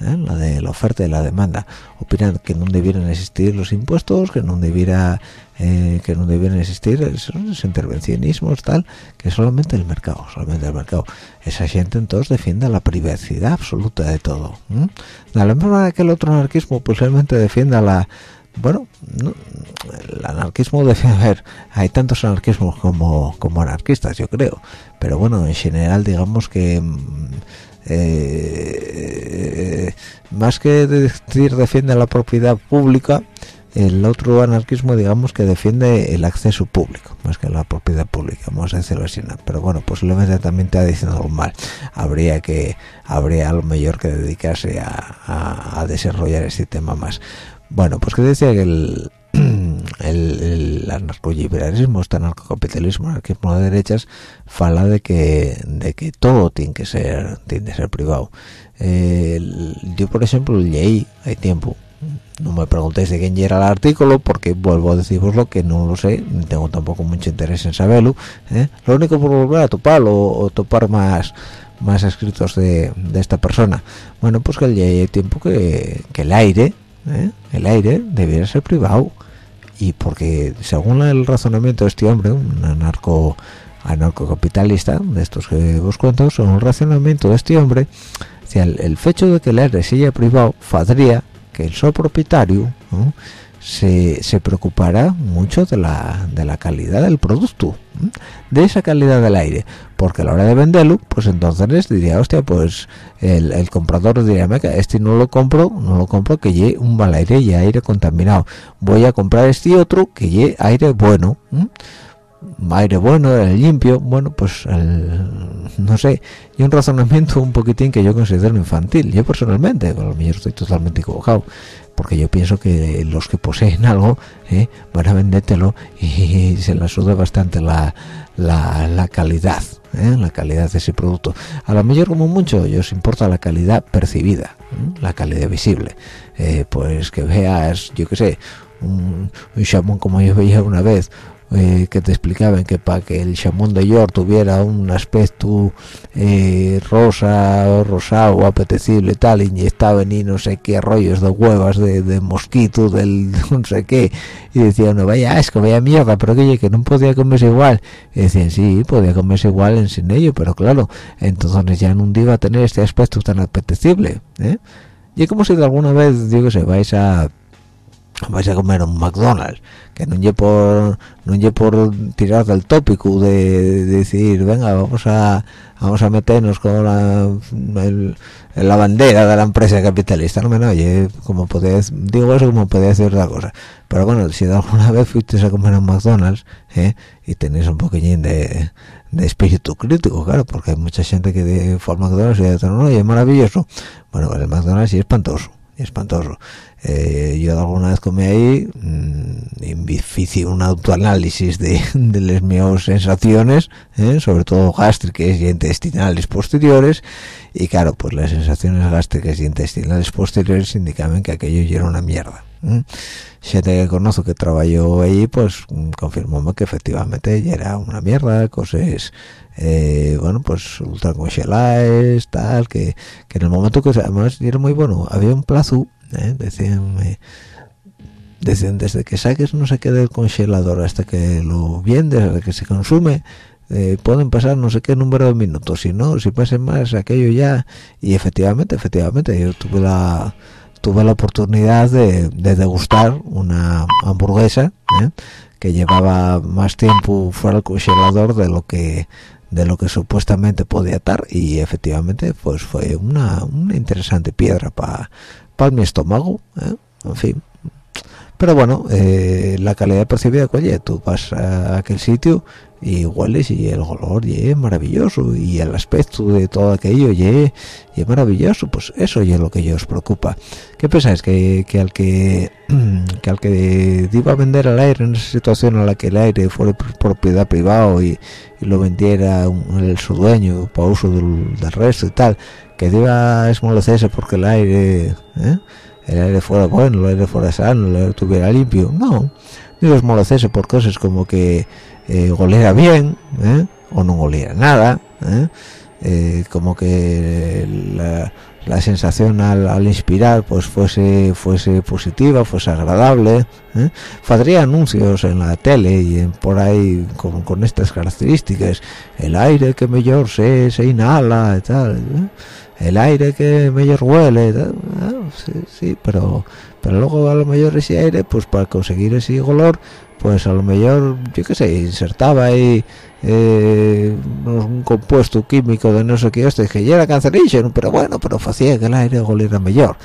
¿eh? la de la oferta y la demanda opinan que no debieran existir los impuestos que no debiera eh, que no debieran existir esos intervencionismos tal que solamente el mercado solamente el mercado esa gente entonces defiende la privacidad absoluta de todo ¿eh? de la misma manera que el otro anarquismo posiblemente defienda la bueno, anarquismo defiende, <laughs> a ver, hay tantos anarquismos como, como anarquistas, yo creo, pero bueno, en general digamos que mm, eh, más que decir defiende la propiedad pública, el otro anarquismo digamos que defiende el acceso público más que la propiedad pública vamos a decirlo así pero bueno posiblemente también te ha diciendo algo mal. Habría que habría algo mejor que dedicarse a, a, a desarrollar este tema más. Bueno pues que decía que el <clears throat> el, el anarcoliberalismo, este anarcocapitalismo, anarquismo de derechas, fala de que de que todo tiene que ser tiene que ser privado. Eh, yo por ejemplo leí hay tiempo no me preguntéis de quién era el artículo porque vuelvo a deciroslo que no lo sé ni tengo tampoco mucho interés en saberlo ¿eh? lo único por volver a toparlo o, topar más más escritos de, esta persona bueno pues que hay tiempo que, que el aire ¿eh? el aire debiera ser privado y porque según el razonamiento de este hombre un anarco anarcocapitalista de estos que os cuento según el razonamiento de este hombre el, el hecho de que el aire sea privado fadría que el sol propietario ¿no? Se, se preocupará mucho de la, de la calidad del producto de esa calidad del aire porque a la hora de venderlo pues entonces diría hostia pues el, el comprador diría "Meca, este no lo compro no lo compro que lleve un mal aire y aire contaminado voy a comprar este otro que lleve aire bueno ¿no? Aire bueno, aire limpio, bueno, pues el- no sé, y un razonamiento un poquitín que yo considero infantil, yo personalmente, a lo mejor estoy totalmente equivocado, porque yo pienso que los que poseen algo ¿eh? van a vendértelo y <laughs> se la suda bastante la, la, calidad, ¿eh? la calidad de ese producto. A lo mejor como mucho os importa la calidad percibida, ¿eh? la calidad visible, Eh, pues que veas, yo qué sé, un, un como yo veía una vez eh, que te explicaban que para que el chamón de York tuviera un aspecto eh, rosa o rosado apetecible tal inyectaban y no sé qué rollos de huevas de, de mosquito del <laughs> no sé qué y decían no vaya asco vaya mierda pero que, que no podía comerse igual y decían sí podía comerse igual en sin ello pero claro entonces ya en un día iba a tener este aspecto tan apetecible ¿eh? y como si de alguna vez digo se vais a vais a comer un McDonald's que no lle por no por tirar del tópico de, de decir venga vamos a vamos a meternos con la, el- la bandera de la empresa capitalista no me no, oye como podéis digo eso como podía decir otra cosa. Pero bueno si alguna vez fuisteis a comer a McDonald's ¿eh? y tenéis un poquillín de, de espíritu crítico claro porque hay mucha gente que de for McDonald's y no, oye, es maravilloso. Bueno el McDonald's sí es espantoso. y espantoso. Eh, yo alguna vez comí ahí mm, un autoanálisis de, <laughs> de las mis sensaciones, ¿eh? sobre todo gástricas y intestinales posteriores, y claro, pues las sensaciones gástricas y intestinales posteriores indicaban que aquello ya era una mierda. Gente que conozco que trabajó ahí, pues mm, confirmó que efectivamente ya era una mierda, cosas eh, bueno pues ultra congeladas tal que, que en el momento que además era muy bueno. Había un plazo ¿eh? decían eh, decían desde que saques no sé qué del congelador hasta que lo vendes hasta que se consume eh, pueden pasar no sé qué número de minutos. Si no si pasen más aquello ya y efectivamente efectivamente yo tuve la tuve la oportunidad de, de degustar una hamburguesa ¿eh? que llevaba más tiempo fuera del congelador de lo que de lo que supuestamente podía estar y efectivamente pues fue una, una interesante piedra para mi estómago ¿eh? en fin pero bueno eh, la calidad percibida oye tú vas a aquel sitio y y el olor y es maravilloso y el aspecto de todo aquello y es, y es maravilloso pues eso ya es lo que yo os preocupa ¿qué pensáis? que, que al que <clears throat> que al que iba a vender el aire en esa situación en la que el aire fuera pr- propiedad privada y, y lo vendiera el su dueño para uso del, del resto y tal que iba a esmolecerse porque el aire ¿eh? el aire fuera bueno, el aire fuera sano, el aire estuviera limpio. No, ni los molestese por cosas como que eh, bien, ¿eh? o no oliera nada, ¿eh? eh, como que la, la sensación al, al inspirar pues fuese fuese positiva fuese agradable ¿eh? Anuncios en la tele y en, por ahí con, con estas características el aire que mejor se, se inhala y tal ¿eh? El aire que mejor huele. Ah, sí, sí, pero pero luego a lo mejor ese aire pues para conseguir ese olor pues a lo mejor yo qué sé insertaba ahí eh, un compuesto químico de no sé qué este que ya era cancerígeno pero bueno pero hacía que el aire oliera mejor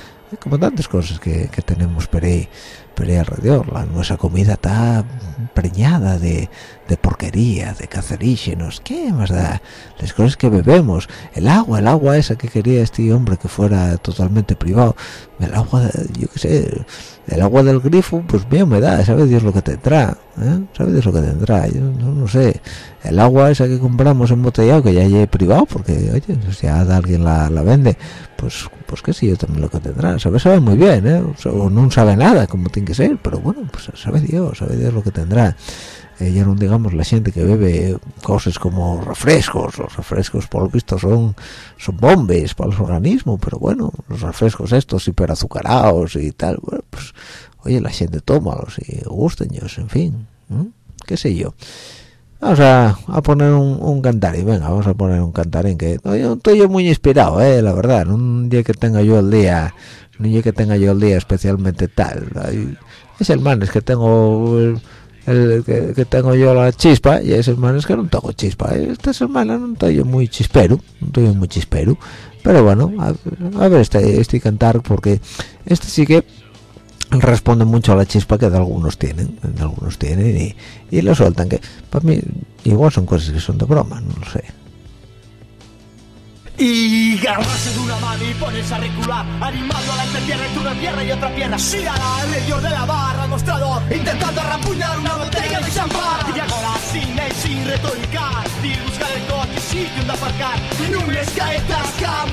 como tantas cosas que, que tenemos por ahí por ahí alrededor la, nuestra comida está preñada de, de porquería de cancerígenos qué más da las cosas que bebemos el agua el agua esa que quería este hombre que fuera totalmente privado el agua yo qué sé el agua del grifo pues bien me da sabe Dios lo que tendrá ¿eh? sabe Dios lo que tendrá yo no, no sé. El agua esa que compramos embotellado que ya lleve privado porque oye si ya alguien la, la vende pues pues que sí yo también lo que tendrá. Sabe sabe muy bien ¿eh? o no sabe nada como tiene que ser pero bueno pues sabe Dios sabe Dios lo que tendrá eh, ya no digamos la gente que bebe cosas como refrescos los refrescos por lo visto son son bombes para el organismo pero bueno los refrescos estos hiperazucarados y tal bueno pues oye la gente tómalos y gusteños en fin ¿eh? qué sé yo vamos a, a poner un, un cantarín venga vamos a poner un cantarín que no, yo estoy yo muy inspirado eh la verdad un día que tenga yo el día un día que tenga yo el día especialmente tal es el man es que tengo el, el que, tengo yo la chispa y es el man es que no tengo chispa esta semana no estoy yo muy chispero no estoy muy chispero pero bueno a, a ver este, este cantar porque este sí que responde mucho a la chispa que de algunos tienen de algunos tienen y, y lo sueltan que para mí igual son cosas que son de broma no lo sé Y agarrarse de una mano y ponerse a recular Animando a la entrepierna entre una pierna y otra pierna. Sí, a la medio de la barra mostrador Intentando rampuñar una botella de champán. Y ahora sin ley, sin retórica Ir buscar el coche, sitio donde aparcar. Y no les caetas a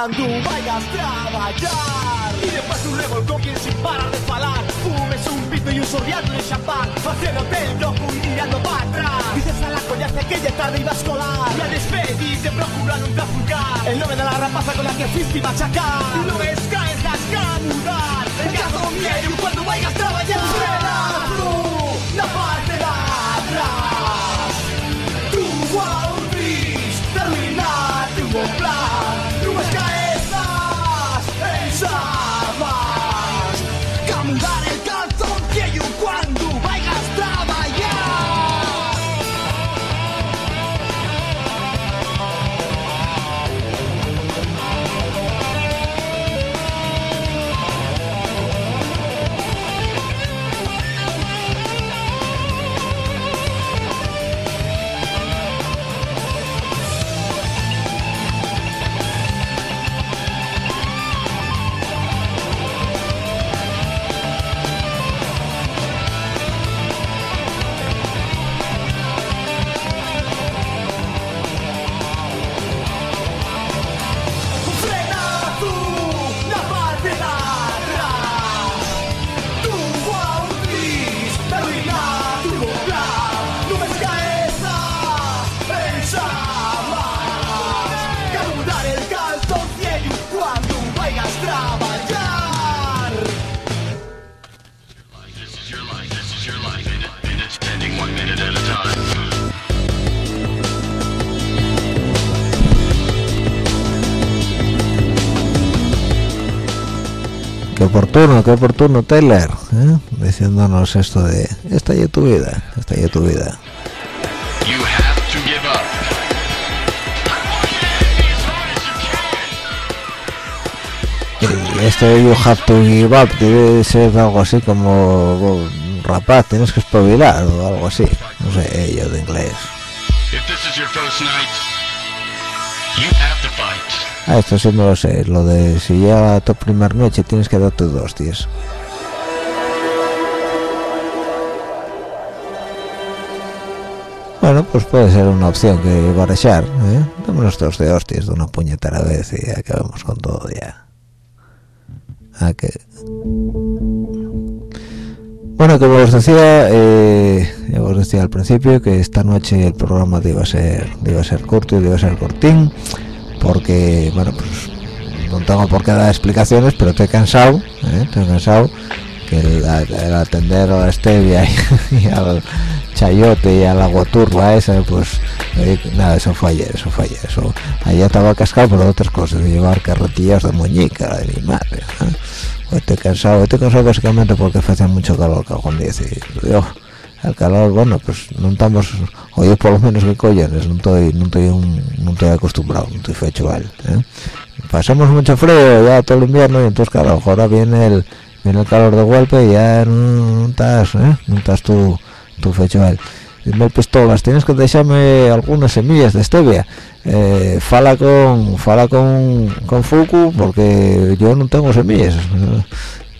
cuando vayas a trabajar. Y después un revolcón sin parar de falar. Fumes un pito y un sorbiano de champán. Haciéndote el loco y mirando para atrás. Dices a la coñaza que ya tarde ibas a colar. Y a despedirte procura nunca fulgar El nombre de la rapaza con la que fuiste iba a chacar Y no es que mudar oportuno qué oportuno Taylor ¿eh? diciéndonos esto de esta ya tu vida esta ya tu vida. Y este you have to give up debe ser algo así como rapaz tienes que espabilar o algo así no sé yo de inglés If this is your first night, you have to fight. Ah esto sí me lo sé. Lo de si ya tu primer noche tienes que darte dos tíos bueno pues puede ser una opción que barajar ¿eh? démonos todos de hostias de una puñetera vez y acabemos con todo ya. A que bueno como os decía eh, os decía al principio que esta noche el programa iba ser iba a ser corto y iba a ser cortín porque bueno pues no tengo por qué dar explicaciones pero estoy cansado ¿eh? estoy cansado que el, atender a stevia <laughs> y, al chayote y al agua turba esa pues eh, nada eso fue ayer eso fue ayer eso allá estaba cascado por otras cosas de llevar carretillas de muñeca de mi madre ¿eh? estoy cansado estoy cansado básicamente porque hace mucho calor cagón dice y yo, el calor bueno pues no estamos yo por lo menos que cojones no estoy no estoy un, no estoy acostumbrado no estoy fecho a él ¿eh? pasamos mucho frío ya todo el invierno y entonces claro ahora viene el viene el calor de golpe y ya no, estás ¿eh? no estás tú tú fecho a dime pistolas tienes que dejarme algunas semillas de stevia eh, fala con fala con con Fuku porque yo no tengo semillas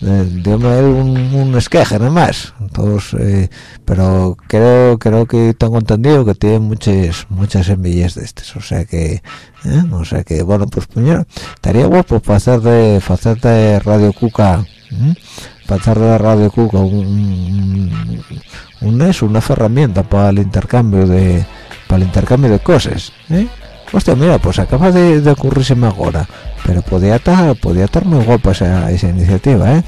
eh, él un, un esqueje nada más entonces eh, pero creo creo que tengo entendido que tiene muchas muchas semillas de estas o sea que eh, o sea que bueno pues puñero estaría guapo para hacer de de radio cuca ¿eh? para hacer de radio cuca un, un, eso una herramienta para el intercambio de para el intercambio de cosas ¿eh? Hostia mira pues acaba de, de ocurrírseme ahora pero podía estar podía estar muy guapa esa, esa iniciativa ¿eh?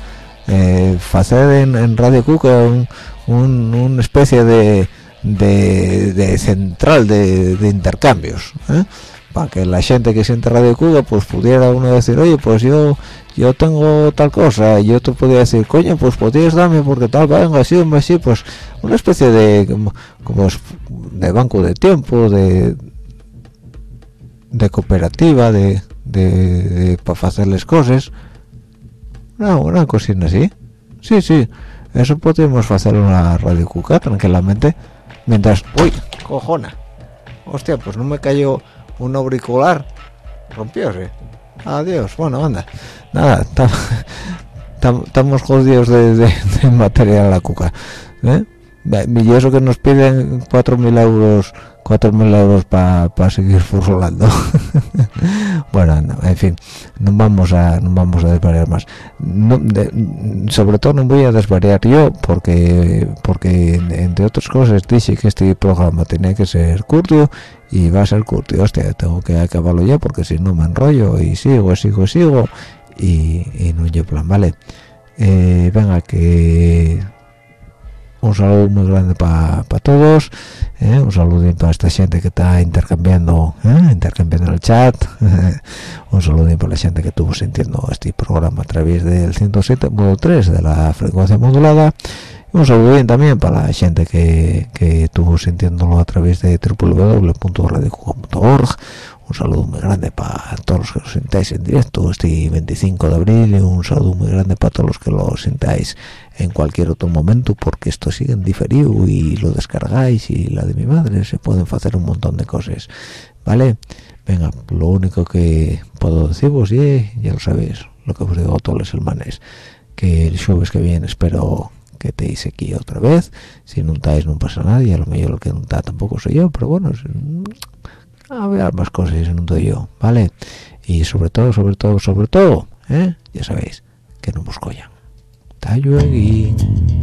eh hacer en, en Radio Cuca un, un, una especie de, de, central de, intercambios ¿eh? para que la gente que siente Radio Cuca pues pudiera uno decir oye pues yo yo tengo tal cosa y yo te podía decir coño pues podías darme porque tal venga así así pues una especie de como, como de banco de tiempo de de cooperativa de, de, para hacerles cosas una cosina así. Sí sí. Eso podemos hacer una radio cuca tranquilamente. Mientras uy cojona. Hostia pues no me cayó un auricular. Rompióse adiós. Bueno anda. Nada estamos jodidos de, de, de, material la cuca ¿eh? Y eso que nos piden 4.000 euros 4.000 euros para pa seguir fursolando. <laughs> Bueno no, en fin no vamos a no vamos a desvariar más. Sobre todo no voy a desvariar yo porque porque entre otras cosas dije que este programa tenía que ser curto y va a ser curto. Hostia tengo que acabarlo ya porque si no me enrollo y sigo sigo sigo y, y no yo plan vale eh, venga que un saludo muy grande para pa todos ¿eh? un saludo para esta gente que está intercambiando ¿eh? intercambiando el chat <laughs> un saludo para la gente que estuvo sintiendo este programa a través del 107.3 de la frecuencia modulada un saludo también para la gente que, que estuvo sintiéndolo a través de www.radiojuego.org un saludo muy grande para todos los que lo sintáis en directo este 25 de abril y un saludo muy grande para todos los que lo sintáis en cualquier otro momento porque esto sigue en diferido y lo descargáis y la de mi madre se pueden hacer un montón de cosas vale venga lo único que puedo deciros y ya lo sabéis lo que os digo a todos los hermanos que el jueves que viene espero que estéis aquí otra vez. Si no estáis no pasa nada y a lo mejor lo que no está tampoco soy yo pero bueno a ver más cosas no estoy yo vale y sobre todo sobre todo sobre todo ¿eh? ya sabéis que no hasta luego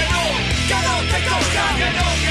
no. Que no